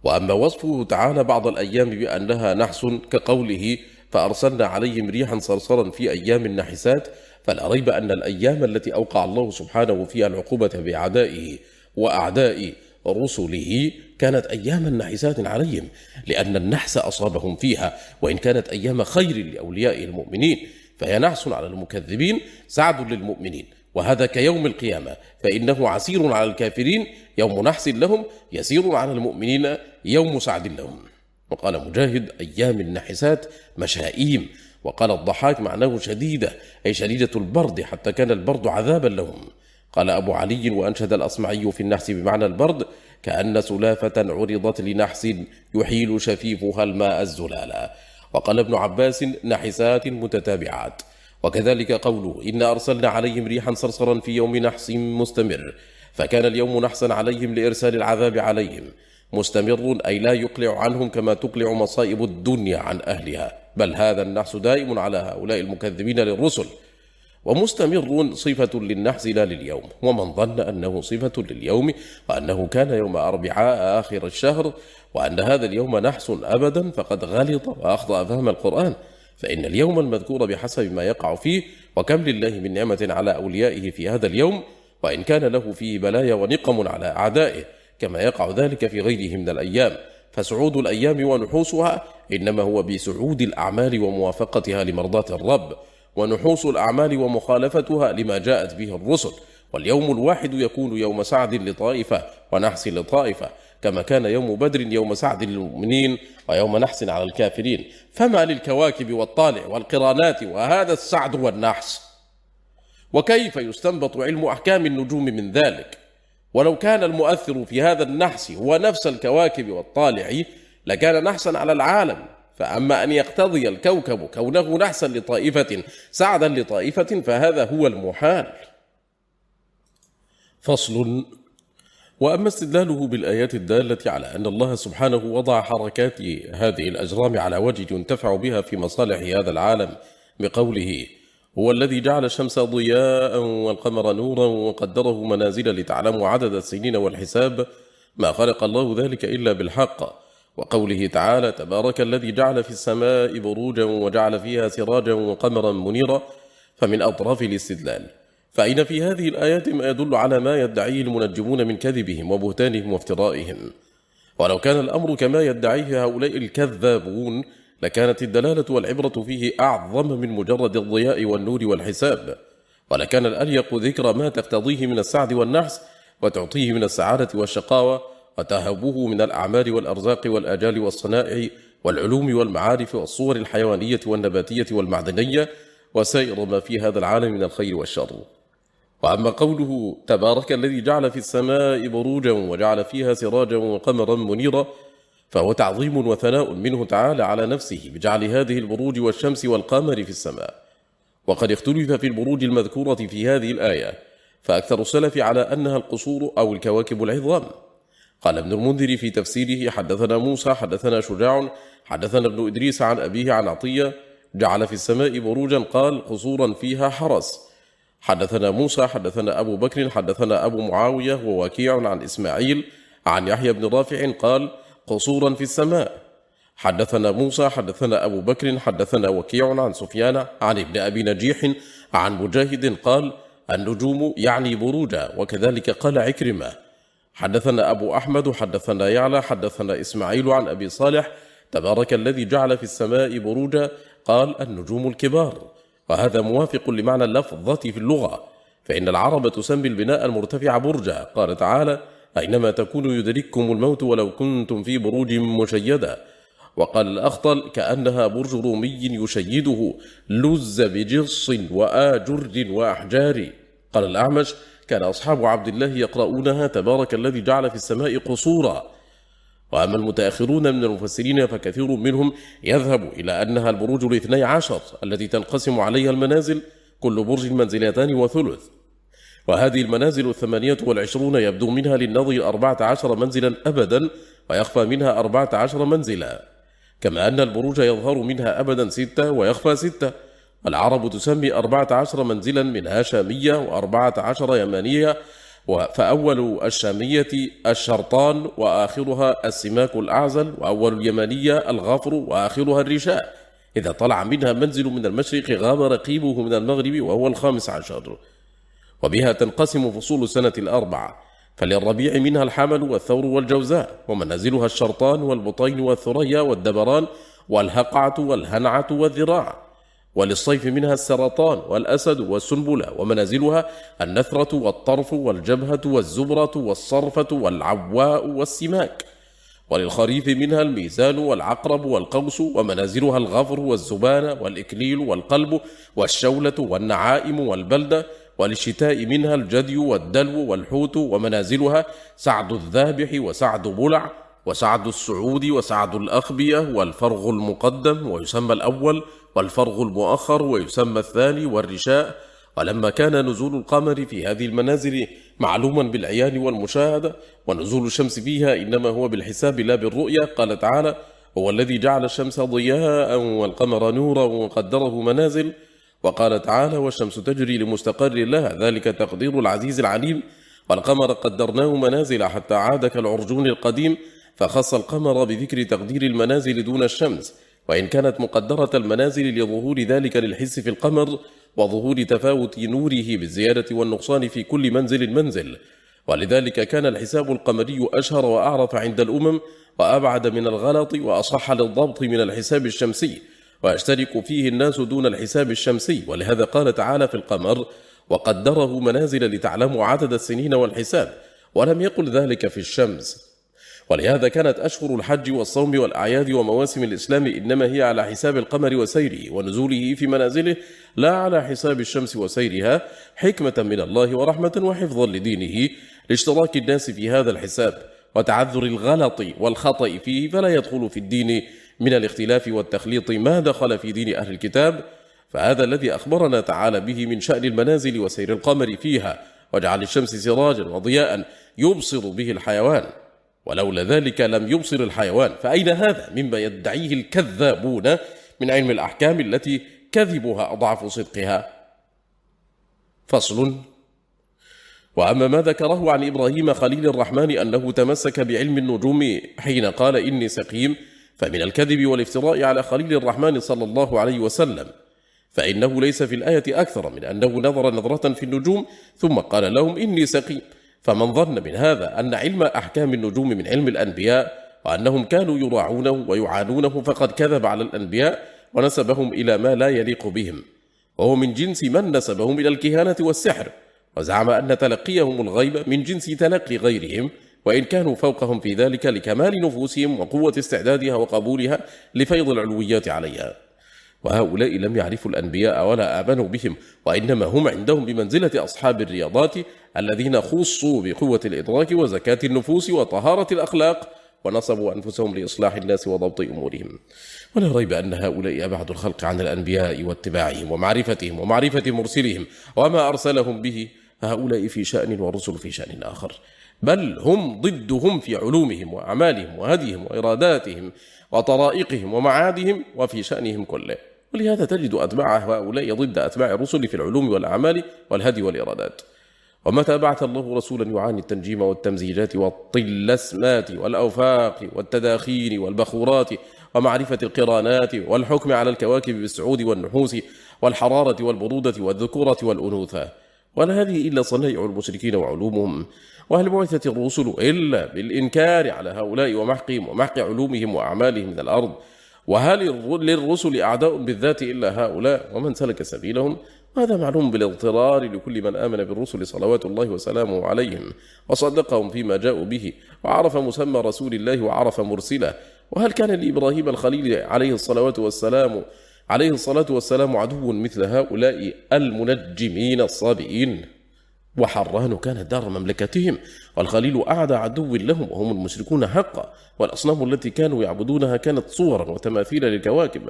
وأما وصفه تعالى بعض الأيام بأنها نحس كقوله فأرسلنا عليهم ريحا صرصرا في أيام النحسات فلا ريب أن الأيام التي أوقع الله سبحانه فيها العقوبة بأعدائه وأعداء رسله كانت أياما نحسات عليهم لأن النحس أصابهم فيها وإن كانت أيام خير لأولياء المؤمنين فهي نحس على المكذبين سعد للمؤمنين. وهذا كيوم القيامة فإنه عسير على الكافرين يوم نحس لهم يسير على المؤمنين يوم سعد لهم. وقال مجاهد أيام النحسات مشائيم. وقال الضحاك معناه شديدة أي شديدة البرد حتى كان البرد عذابا لهم. قال أبو علي وأنشد الأصمعي في النحس بمعنى البرد كأن سلافة عرضت لنحس يحيل شفيفها الماء الزلالا وقال ابن عباس نحسات متتابعات. وكذلك قوله إن أرسلنا عليهم ريحا صرصرا في يوم نحس مستمر فكان اليوم نحسا عليهم لإرسال العذاب عليهم مستمر أي لا يقلع عنهم كما تقلع مصائب الدنيا عن أهلها بل هذا النحس دائم على هؤلاء المكذبين للرسل. ومستمر صفة للنحس لا لليوم ومن ظن أنه صفة لليوم وأنه كان يوم أربعاء آخر الشهر وأن هذا اليوم نحس أبدا فقد غلط وأخطأ فهم القرآن. فإن اليوم المذكور بحسب ما يقع فيه وكم لله من نعمة على أوليائه في هذا اليوم وإن كان له فيه بلايا ونقم على أعدائه كما يقع ذلك في غيره من الأيام. فسعود الأيام ونحوسها إنما هو بسعود الأعمال وموافقتها لمرضاة الرب ونحوس الأعمال ومخالفتها لما جاءت به الرسل. واليوم الواحد يكون يوم سعد لطائفة ونحس لطائفة. كما كان يوم بدر يوم سعد للمؤمنين ويوم نحس على الكافرين. فما للكواكب والطالع والقرانات وهذا السعد والنحس؟ وكيف يستنبط علم أحكام النجوم من ذلك؟ ولو كان المؤثر في هذا النحس هو نفس الكواكب والطالع لكان نحسا على العالم. فأما أن يقتضي الكوكب كونه نحسا لطائفة سعدا لطائفة فهذا هو المحال. فصل وأما استدلاله بالآيات الدالة على أن الله سبحانه وضع حركات هذه الأجرام على وجه ينتفع بها في مصالح هذا العالم بقوله هو الذي جعل الشمس ضياء والقمر نورا وقدره منازل لتعلموا عدد السنين والحساب ما خلق الله ذلك إلا بالحق. وقوله تعالى تبارك الذي جعل في السماء بروجا وجعل فيها سراجا وقمرا منيرا. فمن أطراف الاستدلال فإن في هذه الآيات ما يدل على ما يدعيه المنجمون من كذبهم وبهتانهم وافترائهم. ولو كان الأمر كما يدعيه هؤلاء الكذابون لكانت الدلالة والعبرة فيه أعظم من مجرد الضياء والنور والحساب. ولكان الأليق ذكر ما تقتضيه من السعد والنحس وتعطيه من السعادة والشقاوة وتهبه من الأعمال والأرزاق والآجال والصنائع والعلوم والمعارف والصور الحيوانية والنباتية والمعدنية وسائر ما في هذا العالم من الخير والشر. وأما قوله تبارك الذي جعل في السماء بروجا وجعل فيها سراجا وقمرا منيرا فهو تعظيم وثناء منه تعالى على نفسه بجعل هذه البروج والشمس والقمر في السماء. وقد اختلف في البروج المذكورة في هذه الآية فأكثر السلف على أنها القصور أو الكواكب العظام. قال ابن المنذر في تفسيره حدثنا موسى حدثنا شجاع حدثنا ابن إدريس عن أبيه عن عطية جعل في السماء بروجا قال قصورا فيها حرس. حدثنا موسى حدثنا أبو بكر حدثنا أبو معاوية ووكيع عن إسماعيل عن يحيى بن رافع قال قصورا في السماء. حدثنا موسى حدثنا أبو بكر حدثنا وكيع عن سفيان عن ابن أبي نجيح عن مجاهد قال النجوم يعني بروجا وكذلك قال عكرمة. حدثنا أبو أحمد حدثنا يعلى حدثنا إسماعيل عن أبي صالح تبارك الذي جعل في السماء بروجا قال النجوم الكبار. وهذا موافق لمعنى اللفظة في اللغة فإن العرب تسمي البناء المرتفع برجا قال تعالى أينما تكونوا يدرككم الموت ولو كنتم في بروج مشيدة وقال الأخطل كأنها برج رومي يشيده لز بجص وآجر وأحجار قال الأعمش كان أصحاب عبد الله يقرؤونها تبارك الذي جعل في السماء قصورا وأما المتأخرون من المفسرين فكثير منهم يذهب إلى أنها البروج الاثني عشر التي تنقسم عليها المنازل كل برج منزلتان وثلث. وهذه المنازل الثمانية والعشرون يبدو منها للنظر أربعة عشر منزلا أبدا ويخفى منها أربعة عشر منزلا. كما أن البروج يظهر منها أبدا ستة ويخفى ستة. العرب تسمي أربعة عشر منزلا منها شامية وأربعة عشر يمانية فأول الشامية الشرطان وآخرها السماك الأعزل وأول اليمانية الغفر وآخرها الرشاء إذا طلع منها منزل من المشرق غاب رقيبه من المغرب وهو الخامس عشر. وبها تنقسم فصول السنة الأربعة. فللربيع منها الحمل والثور والجوزاء ومنازلها الشرطان والبطين والثريا والدبران والهقعة والهنعة والذراع. وللصيف منها السرطان والأسد والسنبلة ومنازلها النثرة والطرف والجبهة والزبرة والصرفة والعواء والسماك. وللخريف منها الميزان والعقرب والقوس ومنازلها الغفر والزبان والإكليل والقلب والشولة والنعائم والبلدة. وللشتاء منها الجدي والدلو والحوت ومنازلها سعد الذابح وسعد بلع وسعد السعود وسعد الأخبية والفرغ المقدم ويسمى الأول والفرغ المؤخر ويسمى الثاني والرشاء. ولما كان نزول القمر في هذه المنازل معلوما بالعيان والمشاهدة ونزول الشمس فيها إنما هو بالحساب لا بالرؤية قال تعالى هو الذي جعل الشمس ضياء والقمر نورا وقدره منازل وقال تعالى والشمس تجري لمستقر لها ذلك تقدير العزيز العليم. والقمر قدرناه منازل حتى عاد كالعرجون القديم فخص القمر بذكر تقدير المنازل دون الشمس. وإن كانت مقدرة المنازل لظهور ذلك للحس في القمر وظهور تفاوت نوره بالزيادة والنقصان في كل منزل منزل. ولذلك كان الحساب القمري أشهر وأعرف عند الأمم وأبعد من الغلط وأصح للضبط من الحساب الشمسي. ويشترك فيه الناس دون الحساب الشمسي. ولهذا قال تعالى في القمر وقدره منازل لتعلموا عدد السنين والحساب ولم يقل ذلك في الشمس. ولهذا كانت أشهر الحج والصوم والأعياد ومواسم الإسلام إنما هي على حساب القمر وسيره ونزوله في منازله لا على حساب الشمس وسيرها حكمة من الله ورحمة وحفظا لدينه لاشتراك الناس في هذا الحساب وتعذر الغلط والخطأ فيه فلا يدخل في الدين من الاختلاف والتخليط ما دخل في دين أهل الكتاب. فهذا الذي أخبرنا تعالى به من شأن المنازل وسير القمر فيها وجعل الشمس سراجا وضياء يبصر به الحيوان. ولولا ذلك لم يبصر الحيوان. فأين هذا مما يدعيه الكذابون من علم الأحكام التي كذبها أضعف صدقها؟ فصل. وأما ما ذكره عن إبراهيم خليل الرحمن أنه تمسك بعلم النجوم حين قال إني سقيم فمن الكذب والافتراء على خليل الرحمن صلى الله عليه وسلم. فإنه ليس في الآية أكثر من أنه نظر نظرة في النجوم ثم قال لهم إني سقيم. فمن ظن من هذا أن علم أحكام النجوم من علم الأنبياء وأنهم كانوا يراعونه ويعانونه فقد كذب على الأنبياء ونسبهم إلى ما لا يليق بهم. وهو من جنس من نسبهم إلى الكهانة والسحر وزعم أن تلقيهم الغيب من جنس تلقي غيرهم وإن كانوا فوقهم في ذلك لكمال نفوسهم وقوة استعدادها وقبولها لفيض العلويات عليها. وهؤلاء لم يعرفوا الأنبياء ولا آمنوا بهم وإنما هم عندهم بمنزلة أصحاب الرياضات الذين خصوا بقوة الإدراك وزكاة النفوس وطهارة الأخلاق ونصبوا أنفسهم لإصلاح الناس وضبط أمورهم. ولا ريب أن هؤلاء أبعد الخلق عن الأنبياء واتباعهم ومعرفتهم ومعرفة مرسلهم وما أرسلهم به. هؤلاء في شأن والرسل في شأن آخر. بل هم ضدهم في علومهم وأعمالهم وهديهم وإراداتهم وطرائقهم ومعادهم وفي شأنهم كله. ولهذا تجد أتباع هؤلاء ضد أتباع الرسل في العلوم والأعمال والهدي والإرادات. ومتى بعث الله رسولا يعاني التنجيم والتمزيجات والطلسمات والأوفاق والتداخين والبخورات ومعرفة القرانات والحكم على الكواكب بالسعود والنحوس والحرارة والبرودة والذكورة والأنوثة؟ ولا هذه إلا صنائع المشركين وعلومهم؟ وهل بعثت الرسل إلا بالإنكار على هؤلاء ومحقهم ومحق علومهم وأعمالهم من الأرض؟ وهل للرسل أعداء بالذات إلا هؤلاء؟ ومن سلك سبيلهم؟ وهذا معلوم بالاضطرار لكل من آمن بالرسل صلوات الله وسلامه عليهم وصدقهم فيما جاءوا به وعرف مسمى رسول الله وعرف مرسله. وهل كان لإبراهيم الخليل عليه الصلاة والسلام عليه الصلاة والسلام عدو مثل هؤلاء المنجمين الصابئين؟ وحران كانت دار مملكتهم والخليل أعدى عدو لهم وهم المشركون حقا والأصنام التي كانوا يعبدونها كانت صورا وتماثيل للكواكب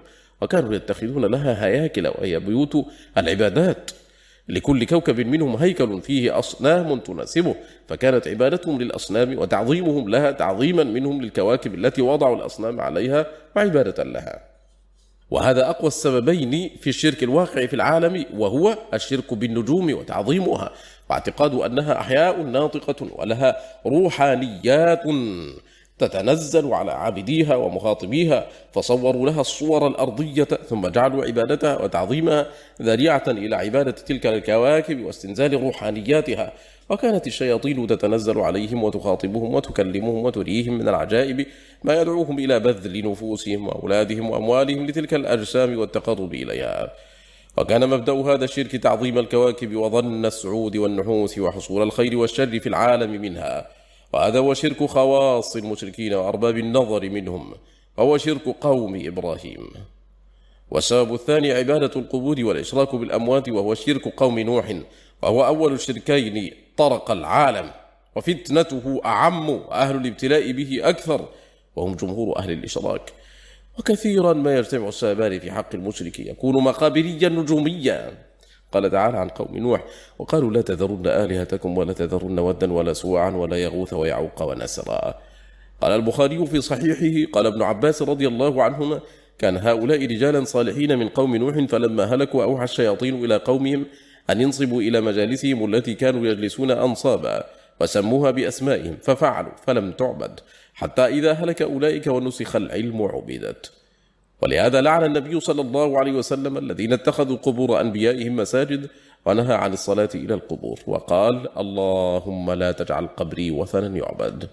وكانوا يتخذون لها هياكل وهي بيوت العبادات. لكل كوكب منهم هيكل فيه أصنام تناسبه فكانت عبادتهم للأصنام وتعظيمهم لها تعظيما منهم للكواكب التي وضعوا الأصنام عليها وعبادة لها. وهذا أقوى السببين في الشرك الواقع في العالم وهو الشرك بالنجوم وتعظيمها. واعتقاد أنها أحياء ناطقة ولها روحانيات تتنزل على عابديها ومخاطبيها فصوروا لها الصور الأرضية ثم جعلوا عبادتها وتعظيمها ذريعة إلى عبادة تلك الكواكب واستنزال روحانياتها. وكانت الشياطين تتنزل عليهم وتخاطبهم وتكلمهم وتريهم من العجائب ما يدعوهم إلى بذل نفوسهم وأولادهم وأموالهم لتلك الأجسام والتقرب إليها. وكان مبدأ هذا الشرك تعظيم الكواكب وظن السعود والنحوس وحصول الخير والشر في العالم منها. وهذا هو شرك خواص المشركين وأرباب النظر منهم وهو شرك قوم إبراهيم. والسبب الثاني عبادة القبور والإشراك بالأموات وهو شرك قوم نوح وهو أول الشركين طرق العالم. وفتنته أعم وأهل الابتلاء به أكثر وهم جمهور أهل الإشراك. وكثيرا ما يجتمع السابان في حق المشرك يكون مقابريا نجوميا. قال تعالى عن قوم نوح وقالوا لا تذرن آلهتكم ولا تذرن ودا ولا سواعا ولا يغوث ويعوق ونسرا. قال البخاري في صحيحه قال ابن عباس رضي الله عنهما كان هؤلاء رجالا صالحين من قوم نوح فلما هلكوا أوحى الشياطين إلى قومهم أن ينصبوا إلى مجالسهم التي كانوا يجلسون أنصابا وسموها بأسمائهم ففعلوا فلم تعبد. حتى إذا هلك أولئك ونسخ العلم عبدت. ولهذا لعن النبي صلى الله عليه وسلم الذين اتخذوا قبور أنبيائهم مساجد ونهى عن الصلاة إلى القبور. وقال اللهم لا تجعل قبري وثنا يعبد.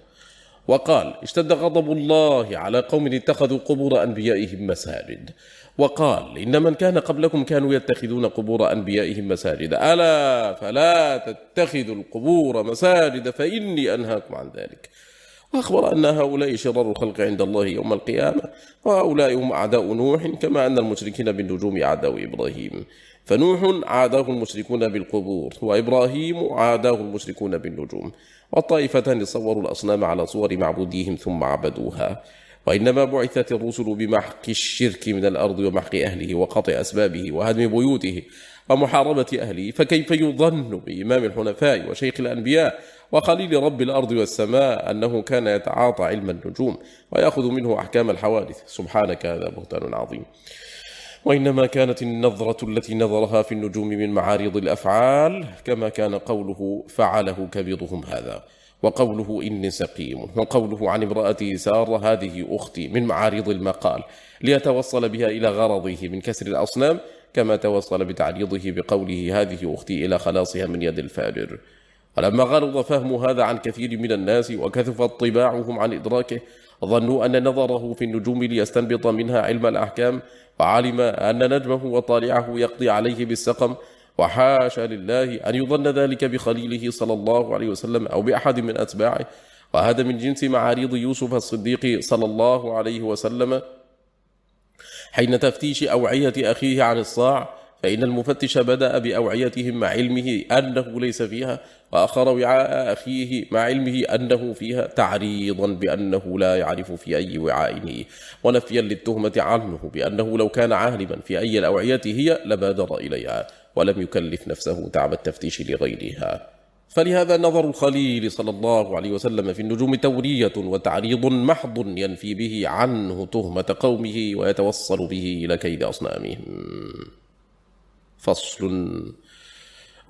وقال اشتد غضب الله على قوم اتخذوا قبور أنبيائهم مساجد. وقال إن من كان قبلكم كانوا يتخذون قبور أنبيائهم مساجد. ألا فلا تتخذوا القبور مساجد فإني أنهاكم عن ذلك. وأخبر أن هؤلاء شرار الخلق عند الله يوم القيامة وهؤلاء هم أعداء نوح كما أن المشركين بالنجوم أعداء إبراهيم. فنوح عاداه المشركون بالقبور وإبراهيم عاداه المشركون بالنجوم. والطائفتان صوروا الأصنام على صور معبوديهم ثم عبدوها. وإنما بعثت الرسل بمحق الشرك من الأرض ومحق أهله وقطع أسبابه وهدم بيوته ومحاربة أهله. فكيف يظن بإمام الحنفاء وشيخ الأنبياء وخليل رب الأرض والسماء أنه كان يتعاطى علم النجوم ويأخذ منه أحكام الحوادث. سبحانك هذا بهتان عظيم. وإنما كانت النظرة التي نظرها في النجوم من معارض الأفعال كما كان قوله فعله كبيرهم هذا. وقوله إني سقيم. وقوله عن امرأته سارة هذه أختي من معارض المقال. ليتوصل بها إلى غرضه من كسر الأصنام كما توصل بتعريضه بقوله هذه أختي إلى خلاصها من يد الفاجر. ولما غلظ فهم هذا عن كثير من الناس وكثفت طباعهم عن إدراكه ظنوا أن نظره في النجوم ليستنبط منها علم الأحكام وعلم أن نجمه وطالعه يقضي عليه بالسقم وحاشا لله أن يظن ذلك بخليله صلى الله عليه وسلم أو بأحد من أتباعه. وهذا من جنس معاريض يوسف الصديق صلى الله عليه وسلم حين تفتيش أوعية أخيه عن الصاع فإن المفتش بدأ بأوعيتهم مع علمه أنه ليس فيها وأخر وعاء أخيه مع علمه أنه فيها تعريضا بأنه لا يعرف في أي وعاء. ونفيا للتهمة عنه بأنه لو كان عالما في أي الأوعية هي لبادر إليها ولم يكلف نفسه تعب التفتيش لغيرها. فلهذا نظر الخليل صلى الله عليه وسلم في النجوم تورية وتعريض محض ينفي به عنه تهمة قومه ويتوصل به إلى كيد أصنامهم. فصل.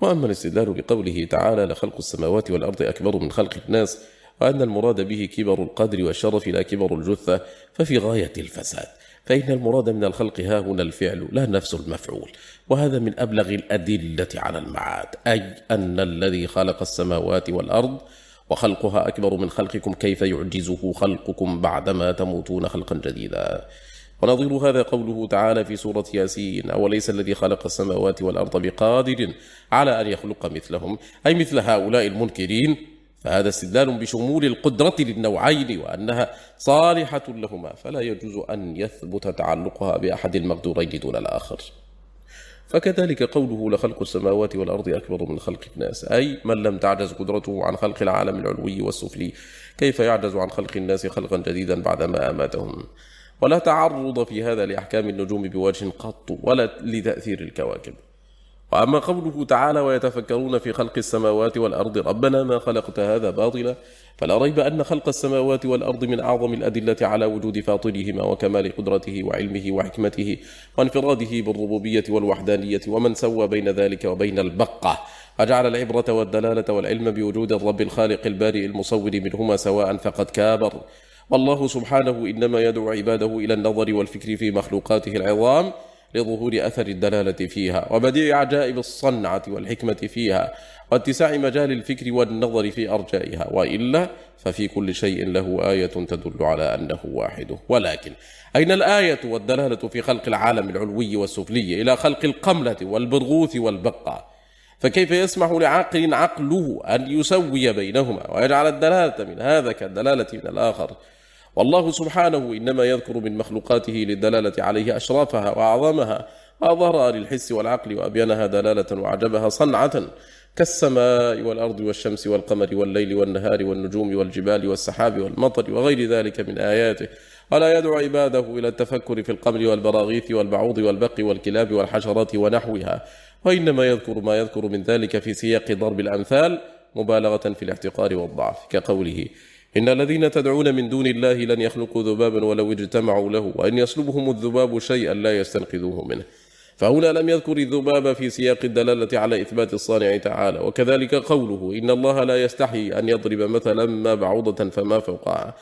وأما الاستدلال بقوله تعالى لخلق السماوات والأرض أكبر من خلق الناس وأن المراد به كبر القدر والشرف لا كبر الجثة ففي غاية الفساد. فإن المراد من الخلق ها هنا الفعل لا نفس المفعول. وهذا من أبلغ الأدلة على المعاد أي أن الذي خلق السماوات والأرض وخلقها أكبر من خلقكم كيف يعجزه خلقكم بعدما تموتون خلقا جديدا. ونظير هذا قوله تعالى في سورة ياسين أوليس الذي خلق السماوات والأرض بقادر على أن يخلق مثلهم؟ أي مثل هؤلاء المنكرين؟ فهذا استدلال بشمول القدرة للنوعين وأنها صالحة لهما فلا يجوز أن يثبت تعلقها بأحد المقدورين دون الآخر. فكذلك قوله لخلق السماوات والأرض أكبر من خلق الناس أي من لم تعجز قدرته عن خلق العالم العلوي والسفلي كيف يعجز عن خلق الناس خلقا جديدا بعدما أماتهم؟ ولا تعرض في هذا لأحكام النجوم بوجه قط ولا لتأثير الكواكب. وأما قوله تعالى ويتفكرون في خلق السماوات والأرض ربنا ما خلقت هذا باطلا فلا ريب أن خلق السماوات والأرض من أعظم الأدلة على وجود فاطرهما وكمال قدرته وعلمه وحكمته وانفراده بالربوبية والوحدانية ومن سوى بين ذلك وبين البقة. وجعل العبرة والدلالة والعلم بوجود الرب الخالق البارئ المصور منهما سواء فقد كابر. والله سبحانه إنما يدعو عباده إلى النظر والفكر في مخلوقاته العظام لظهور أثر الدلالة فيها وبديع عجائب الصنعة والحكمة فيها واتساع مجال الفكر والنظر في أرجائها وإلا ففي كل شيء له آية تدل على أنه واحد. ولكن أين الآية والدلالة في خلق العالم العلوي والسفلي إلى خلق القملة والبرغوث والبقع فكيف يسمح لعاقل عقله أن يسوي بينهما ويجعل الدلالة من هذا كالدلالة من الآخر؟ والله سبحانه إنما يذكر من مخلوقاته للدلالة عليه أشرافها وأعظمها وأظهرها للحس والعقل وأبينها دلالة وعجبها صنعة كالسماء والأرض والشمس والقمر والليل والنهار والنجوم والجبال والسحاب والمطر وغير ذلك من آياته. ولا يدعو عباده إلى التفكر في القمر والبراغيث والبعوض والبق والكلاب والحشرات ونحوها. وإنما يذكر ما يذكر من ذلك في سياق ضرب الأمثال مبالغة في الاحتقار والضعف كقوله إن الذين تدعون من دون الله لن يخلقوا ذبابا ولو اجتمعوا له وإن يسلبهم الذباب شيئا لا يستنقذوه منه. فهنا لم يذكر الذباب في سياق الدلالة على إثبات الصانع تعالى وكذلك قوله إن الله لا يستحي أن يضرب مثلا ما بعوضة فما فوقها.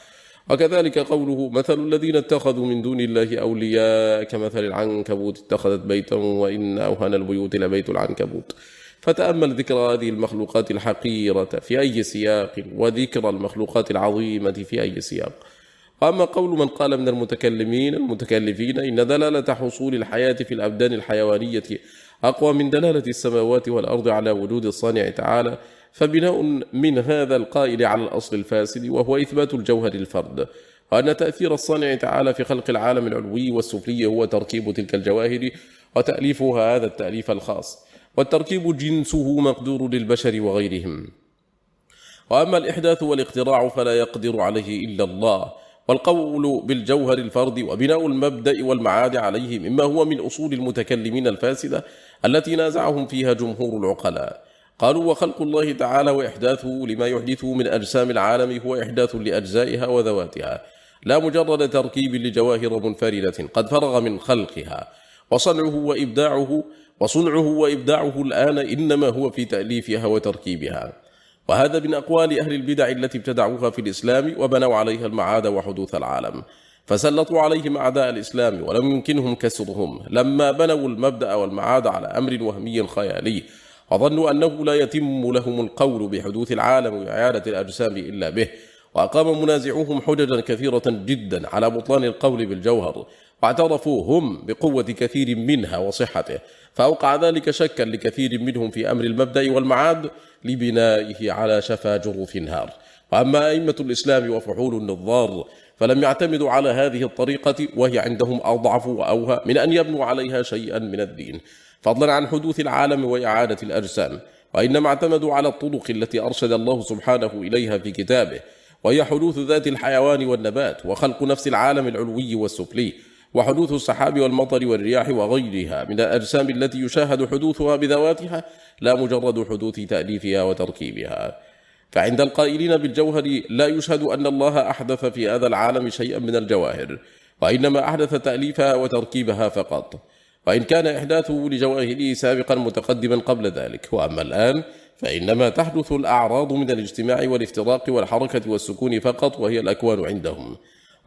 وكذلك قوله مثل الذين اتخذوا من دون الله أولياء كمثل العنكبوت اتخذت بيتا وإن أوهن البيوت لبيت العنكبوت. فتأمل ذكر هذه المخلوقات الحقيرة في أي سياق وذكر المخلوقات العظيمة في أي سياق. أما قول من قال من المتكلمين المتكلفين إن دلالة حصول الحياة في الأبدان الحيوانية أقوى من دلالة السماوات والأرض على وجود الصانع تعالى فبناء من هذا القائل على الأصل الفاسد وهو إثبات الجوهر الفرد. وأن تأثير الصانع تعالى في خلق العالم العلوي والسفلي هو تركيب تلك الجواهر وتأليفها هذا التأليف الخاص. والتركيب جنسه مقدور للبشر وغيرهم. وأما الإحداث والاختراع فلا يقدر عليه إلا الله والقول بالجوهر الفرد وبناء المبدأ والمعاد عليه مما هو من أصول المتكلمين الفاسدة التي نازعهم فيها جمهور العقلاء. قالوا وخلق الله تعالى وإحداثه لما يحدثه من أجسام العالم هو إحداث لأجزائها وذواتها. لا مجرد تركيب لجواهر منفردة قد فرغ من خلقها وصنعه وإبداعه وصنعه وإبداعه الآن إنما هو في تأليفها وتركيبها. وهذا من أقوال أهل البدع التي ابتدعوها في الإسلام وبنوا عليها المعاد وحدوث العالم. فسلطوا عليهم أعداء الإسلام ولم يمكنهم كسرهم. لما بنوا المبدأ والمعاد على أمر وهمي خيالي وظنوا أنه لا يتم لهم القول بحدوث العالم وإعادة الأجسام إلا به. وأقام منازعوهم حججا كثيرة جدا على بطلان القول بالجوهر واعترفوا هم بقوة كثير منها وصحته. فأوقع ذلك شكا لكثير منهم في أمر المبدأ والمعاد لبنائه على شفا جرف نهار. وأما أئمة الإسلام وفحول النظار فلم يعتمدوا على هذه الطريقة وهي عندهم أضعف وأوهى من أن يبنوا عليها شيئا من الدين. فضلا عن حدوث العالم وإعادة الأجسام وإنما اعتمدوا على الطرق التي أرشد الله سبحانه إليها في كتابه وهي حدوث ذات الحيوان والنبات وخلق نفس العالم العلوي والسفلي. وحدوث السحاب والمطر والرياح وغيرها من الأجسام التي يشاهد حدوثها بذواتها لا مجرد حدوث تأليفها وتركيبها. فعند القائلين بالجوهر لا يشهد أن الله أحدث في هذا العالم شيئا من الجواهر وإنما أحدث تأليفها وتركيبها فقط. وإن كان إحداثه لجواهره سابقا متقدما قبل ذلك. وأما الآن فإنما تحدث الأعراض من الاجتماع والافتراق والحركة والسكون فقط وهي الأكوان عندهم.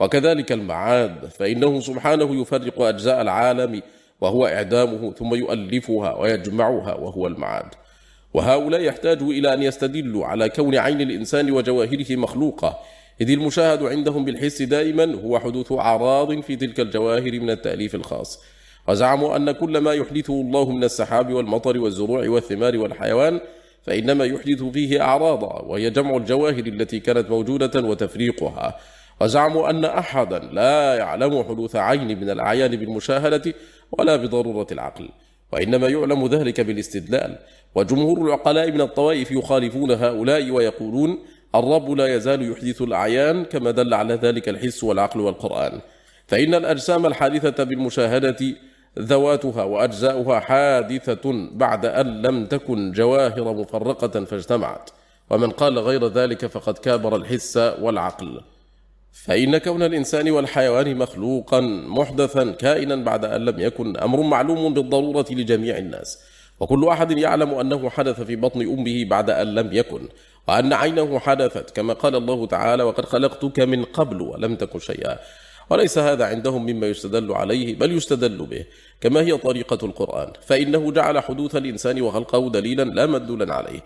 وكذلك المعاد فإنه سبحانه يفرق أجزاء العالم وهو إعدامه ثم يؤلفها ويجمعها وهو المعاد. وهؤلاء يحتاجوا إلى أن يستدلوا على كون عين الإنسان وجواهره مخلوقة إذ المشاهد عندهم بالحس دائما هو حدوث أعراض في تلك الجواهر من التأليف الخاص. وزعموا أن كل ما يحدثه الله من السحاب والمطر والزروع والثمار والحيوان فإنما يحدث فيه أعراضا وهي جمع الجواهر التي كانت موجودة وتفريقها. وزعموا أن أحدا لا يعلم حدوث عين من الأعيان بالمشاهدة ولا بضرورة العقل وإنما يعلم ذلك بالاستدلال. وجمهور العقلاء من الطوائف يخالفون هؤلاء ويقولون الرب لا يزال يحدث الأعيان كما دل على ذلك الحس والعقل والقرآن. فإن الأجسام الحادثة بالمشاهدة ذواتها وأجزاؤها حادثة بعد أن لم تكن جواهر مفرقة فاجتمعت. ومن قال غير ذلك فقد كابر الحس والعقل. فإن كون الإنسان والحيوان مخلوقا محدثا كائنا بعد أن لم يكن أمر معلوم بالضرورة لجميع الناس. وكل أحد يعلم أنه حدث في بطن أمه بعد أن لم يكن وأن عينه حدثت كما قال الله تعالى وقد خلقتك من قبل ولم تكن شيئا. وليس هذا عندهم مما يستدل عليه بل يستدل به كما هي طريقة القرآن. فإنه جعل حدوث الإنسان وخلقه دليلا لا مدولا عليه.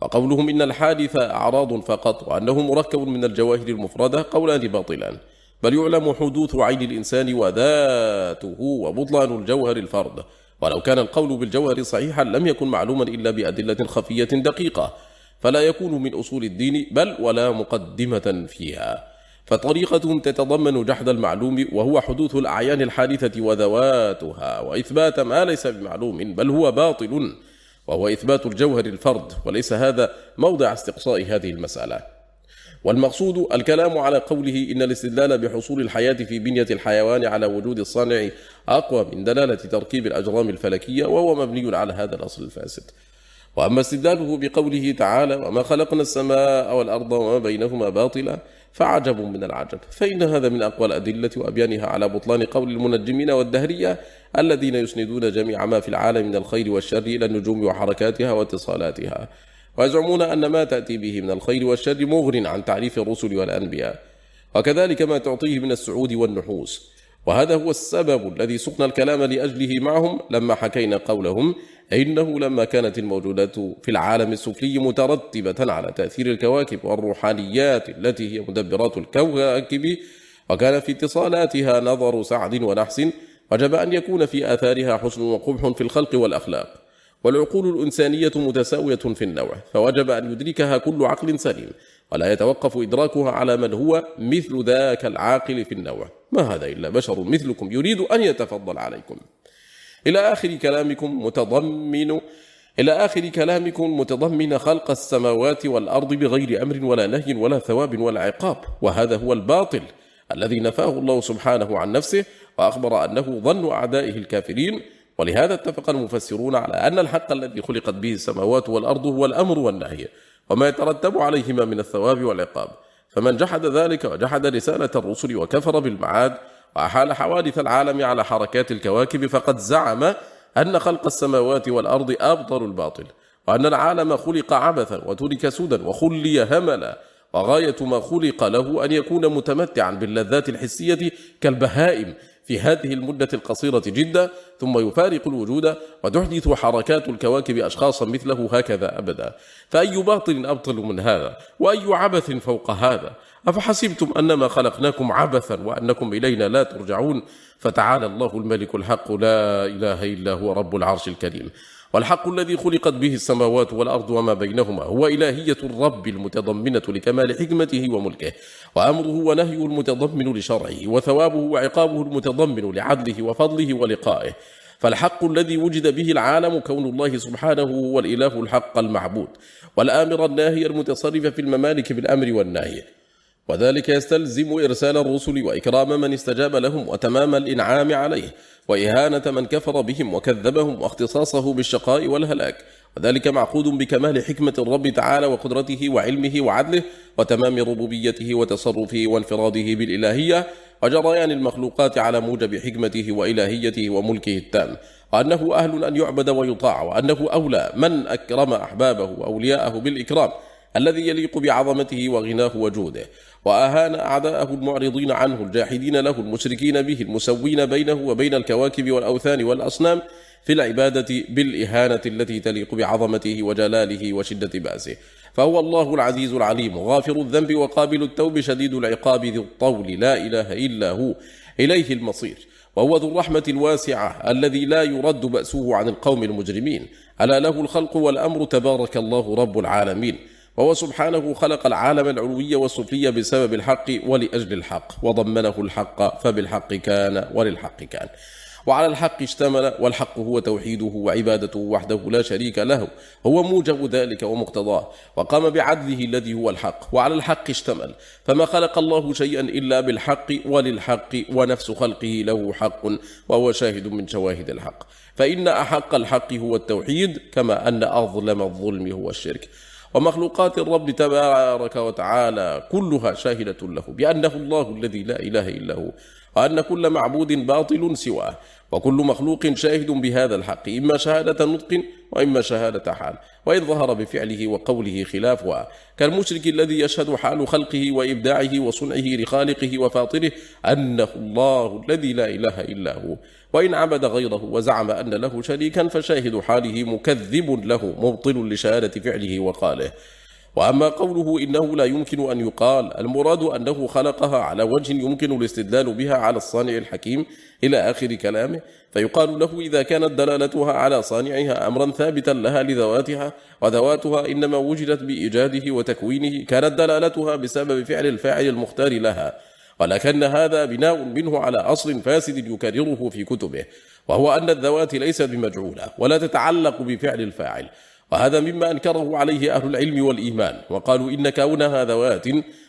وقولهم إن الحادث أعراض فقط وأنه مركب من الجواهر المفردة قولان باطلان. بل يعلم حدوث عين الإنسان وذاته وبطلان الجوهر الفرد. ولو كان القول بالجوهر صحيحا لم يكن معلوما إلا بأدلة خفية دقيقة. فلا يكون من أصول الدين بل ولا مقدمة فيها. فطريقتهم تتضمن جحد المعلوم وهو حدوث الأعيان الحادثة وذواتها وإثبات ما ليس بمعلوم بل هو باطل. وهو إثبات الجوهر الفرد وليس هذا موضع استقصاء هذه المسألة. والمقصود الكلام على قوله إن الاستدلال بحصول الحياة في بنية الحيوان على وجود الصانع أقوى من دلالة تركيب الأجرام الفلكية وهو مبني على هذا الأصل الفاسد. وأما استدلاله بقوله تعالى وما خلقنا السماء والأرض وما بينهما باطلا فعجب من العجب. فإن هذا من أقوى الأدلة وأبيانها على بطلان قول المنجمين والدهرية الذين يسندون جميع ما في العالم من الخير والشر إلى النجوم وحركاتها واتصالاتها. ويزعمون أن ما تأتي به من الخير والشر مغن عن تعريف الرسل والأنبياء. وكذلك ما تعطيه من السعود والنحوس. وهذا هو السبب الذي سقنا الكلام لأجله معهم لما حكينا قولهم إنه لما كانت الموجودات في العالم السفلي مترتبة على تأثير الكواكب والروحانيات التي هي مدبرات الكواكب وكان في اتصالاتها نظر سعد ونحس وجب أن يكون في آثارها حسن وقبح في الخلق والأخلاق. والعقول الإنسانية متساوية في النوع فوجب أن يدركها كل عقل سليم ولا يتوقف إدراكها على من هو مثل ذاك العاقل في النوع. ما هذا إلا بشر مثلكم يريد أن يتفضل عليكم. إلى آخر كلامكم متضمن إلى آخر كلامكم متضمن خلق السماوات والأرض بغير أمر ولا نهي ولا ثواب ولا عقاب. وهذا هو الباطل الذي نفاه الله سبحانه عن نفسه وأخبر أنه ظن أعدائه الكافرين. ولهذا اتفق المفسرون على أن الحق الذي خلقت به السماوات والأرض هو الأمر والنهي وما يترتب عليهما من الثواب والعقاب. فمن جحد ذلك وجحد رسالة الرسل وكفر بالمعاد وأحال حوادث العالم على حركات الكواكب فقد زعم أن خلق السماوات والأرض أبطل الباطل وأن العالم خلق عبثا وترك سودا وخلي هملا وغاية ما خلق له أن يكون متمتعا باللذات الحسية كالبهائم في هذه المدة القصيرة جدا ثم يفارق الوجود وتحدث حركات الكواكب أشخاصا مثله هكذا أبدا. فأي باطل أبطل من هذا؟ وأي عبث فوق هذا؟ أفحسبتم أنما خلقناكم عبثا وأنكم إلينا لا ترجعون؟ فتعالى الله الملك الحق لا إله إلا هو رب العرش الكريم. والحق الذي خلقت به السماوات والأرض وما بينهما هو إلهية الرب المتضمنة لكمال حكمته وملكه وأمره ونهيه المتضمن لشرعه وثوابه وعقابه المتضمن لعدله وفضله ولقائه. فالحق الذي وجد به العالم كون الله سبحانه هو الإله الحق المعبود والآمر الناهي المتصرف في الممالك بالأمر والنهي. وذلك يستلزم إرسال الرسل وإكرام من استجاب لهم وتمام الإنعام عليه وإهانة من كفر بهم وكذبهم واختصاصه بالشقاء والهلاك. وذلك معقود بكمال حكمة الرب تعالى وقدرته وعلمه وعدله وتمام ربوبيته وتصرفه وانفراده بالإلهية وجريان المخلوقات على موجب حكمته وإلهيته وملكه التام. وأنه أهل أن يعبد ويطاع وأنه أولى من أكرم أحبابه وأولياءه بالإكرام. الذي يليق بعظمته وغناه وجوده وأهان أعداءه المعرضين عنه الجاحدين له المشركين به المسوين بينه وبين الكواكب والأوثان والأصنام في العبادة بالإهانة التي تليق بعظمته وجلاله وشدة بأسه. فهو الله العزيز العليم غافر الذنب وقابل التوب شديد العقاب ذي الطول لا إله إلا هو إليه المصير. وهو ذو الرحمة الواسعة الذي لا يرد بأسه عن القوم المجرمين. ألا له الخلق والأمر تبارك الله رب العالمين. وهو سبحانه خلق العالم العلوي والسفلي بسبب الحق ولأجل الحق وضمنه الحق فبالحق كان وللحق كان. وعلى الحق اشتمل والحق هو توحيده وعبادته وحده لا شريك له هو موجب ذلك ومقتضاه وقام بعدله الذي هو الحق وعلى الحق اشتمل. فما خلق الله شيئا إلا بالحق وللحق ونفس خلقه له حق وهو شاهد من شواهد الحق. فإن أحق الحق هو التوحيد كما أن أظلم الظلم هو الشرك. ومخلوقات الرب تبارك وتعالى كلها شاهدة له بأنه الله الذي لا إله إلا هو وأن كل معبود باطل سواه. وكل مخلوق شاهد بهذا الحق إما شهادة نطق وإما شهادة حال. وإن ظهر بفعله وقوله خلافها كالمشرك الذي يشهد حال خلقه وإبداعه وصنعه لخالقه وفاطره أنه الله الذي لا إله إلا هو. وإن عبد غيره وزعم أن له شريكا فشاهد حاله مكذب له مبطل لشهادة فعله وقاله. وأما قوله إنه لا يمكن أن يقال المراد أنه خلقها على وجه يمكن الاستدلال بها على الصانع الحكيم إلى آخر كلامه فيقال له إذا كانت دلالتها على صانعها أمرا ثابتا لها لذواتها وذواتها إنما وجدت بإيجاده وتكوينه كانت دلالتها بسبب فعل الفاعل المختار لها ولكن هذا بناء منه على أصل فاسد يكرره في كتبه وهو أن الذوات ليست بمجعولة ولا تتعلق بفعل الفاعل. وهذا مما أنكره عليه أهل العلم والإيمان. وقالوا إن كونها ذوات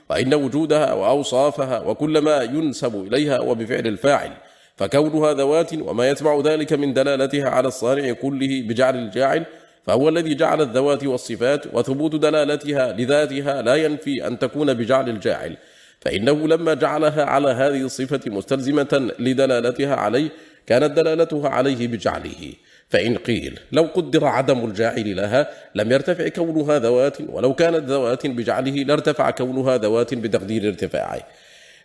وإن وجودها وأوصافها وكل ما ينسب إليها وبفعل الفاعل. فكونها ذوات وما يتبع ذلك من دلالتها على الصانع كله بجعل الجاعل فهو الذي جعل الذوات والصفات وثبوت دلالتها لذاتها لا ينفي أن تكون بجعل الجاعل. فإنه لما جعلها على هذه الصفة مستلزمة لدلالتها عليه كانت دلالتها عليه بجعله. فإن قيل لو قدر عدم الجاعل لها لم يرتفع كونها ذوات ولو كانت ذوات بجعله لارتفع كونها ذوات بتقدير ارتفاعه.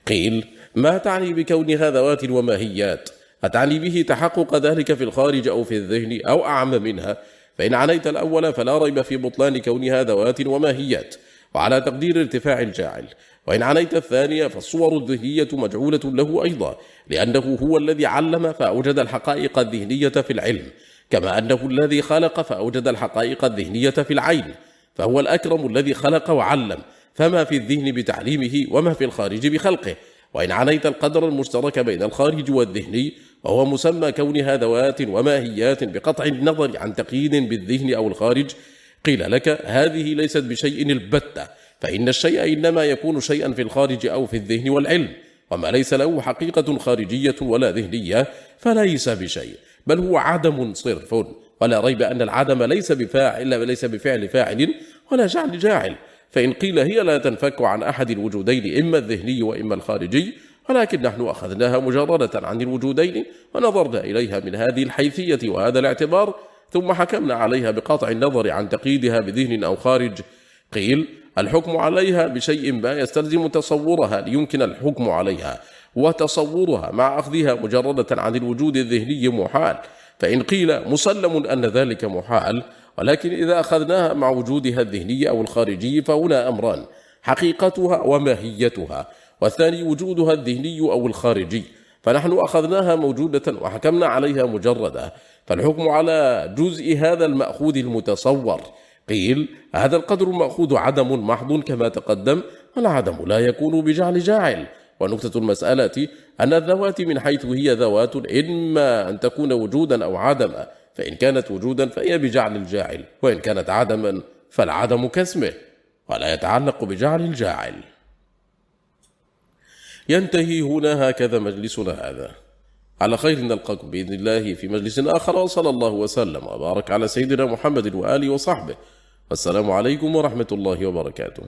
قيل ما تعني بكونها ذوات وماهيات؟ أتعني به تحقق ذلك في الخارج أو في الذهن أو أعم منها؟ فإن عنيت الأول فلا ريب في بطلان كونها ذوات وماهيات وعلى تقدير ارتفاع الجاعل. وإن عنيت الثانية فالصور الذهنية مجعولة له أيضا لأنه هو الذي علم فأوجد الحقائق الذهنية في العلم. كما أنه الذي خلق فأوجد الحقائق الذهنية في العين فهو الأكرم الذي خلق وعلم فما في الذهن بتعليمه وما في الخارج بخلقه وإن عنيت القدر المشترك بين الخارج والذهني وهو مسمى كونها ذوات وماهيات بقطع النظر عن تقييد بالذهن أو الخارج قيل لك هذه ليست بشيء البتة فإن الشيء إنما يكون شيئا في الخارج أو في الذهن والعلم وما ليس له حقيقة خارجية ولا ذهنية فليس بشيء. بل هو عدم صرف. ولا ريب أن العدم ليس بفاعل ليس بفعل فاعل ولا جعل جاعل. فإن قيل هي لا تنفك عن أحد الوجودين إما الذهني وإما الخارجي ولكن نحن أخذناها مجردة عن الوجودين ونظرنا إليها من هذه الحيثية وهذا الاعتبار ثم حكمنا عليها بقطع النظر عن تقييدها بذهن أو خارج. قيل الحكم عليها بشيء ما يستلزم تصورها ليمكن الحكم عليها. وتصورها مع أخذها مجردة عن الوجود الذهني محال. فإن قيل مسلم أن ذلك محال ولكن إذا أخذناها مع وجودها الذهني أو الخارجي فهنا أمران حقيقتها وماهيتها والثاني وجودها الذهني أو الخارجي. فنحن أخذناها موجودة وحكمنا عليها مجردة فالحكم على جزء هذا المأخوذ المتصور. قيل هذا القدر المأخوذ عدم محض كما تقدم والعدم لا يكون بجعل جاعل. ونكتة المسألة أن الذوات من حيث هي ذوات إما أن تكون وجودا أو عدما فإن كانت وجودا فهي بجعل الجاعل وإن كانت عدما فالعدم كاسمه ولا يتعلق بجعل الجاعل. ينتهي هنا هكذا مجلسنا هذا. على خير نلقاكم بإذن الله في مجلس آخر وصلى الله وسلم وبارك على سيدنا محمد وآله وصحبه. والسلام عليكم ورحمة الله وبركاته.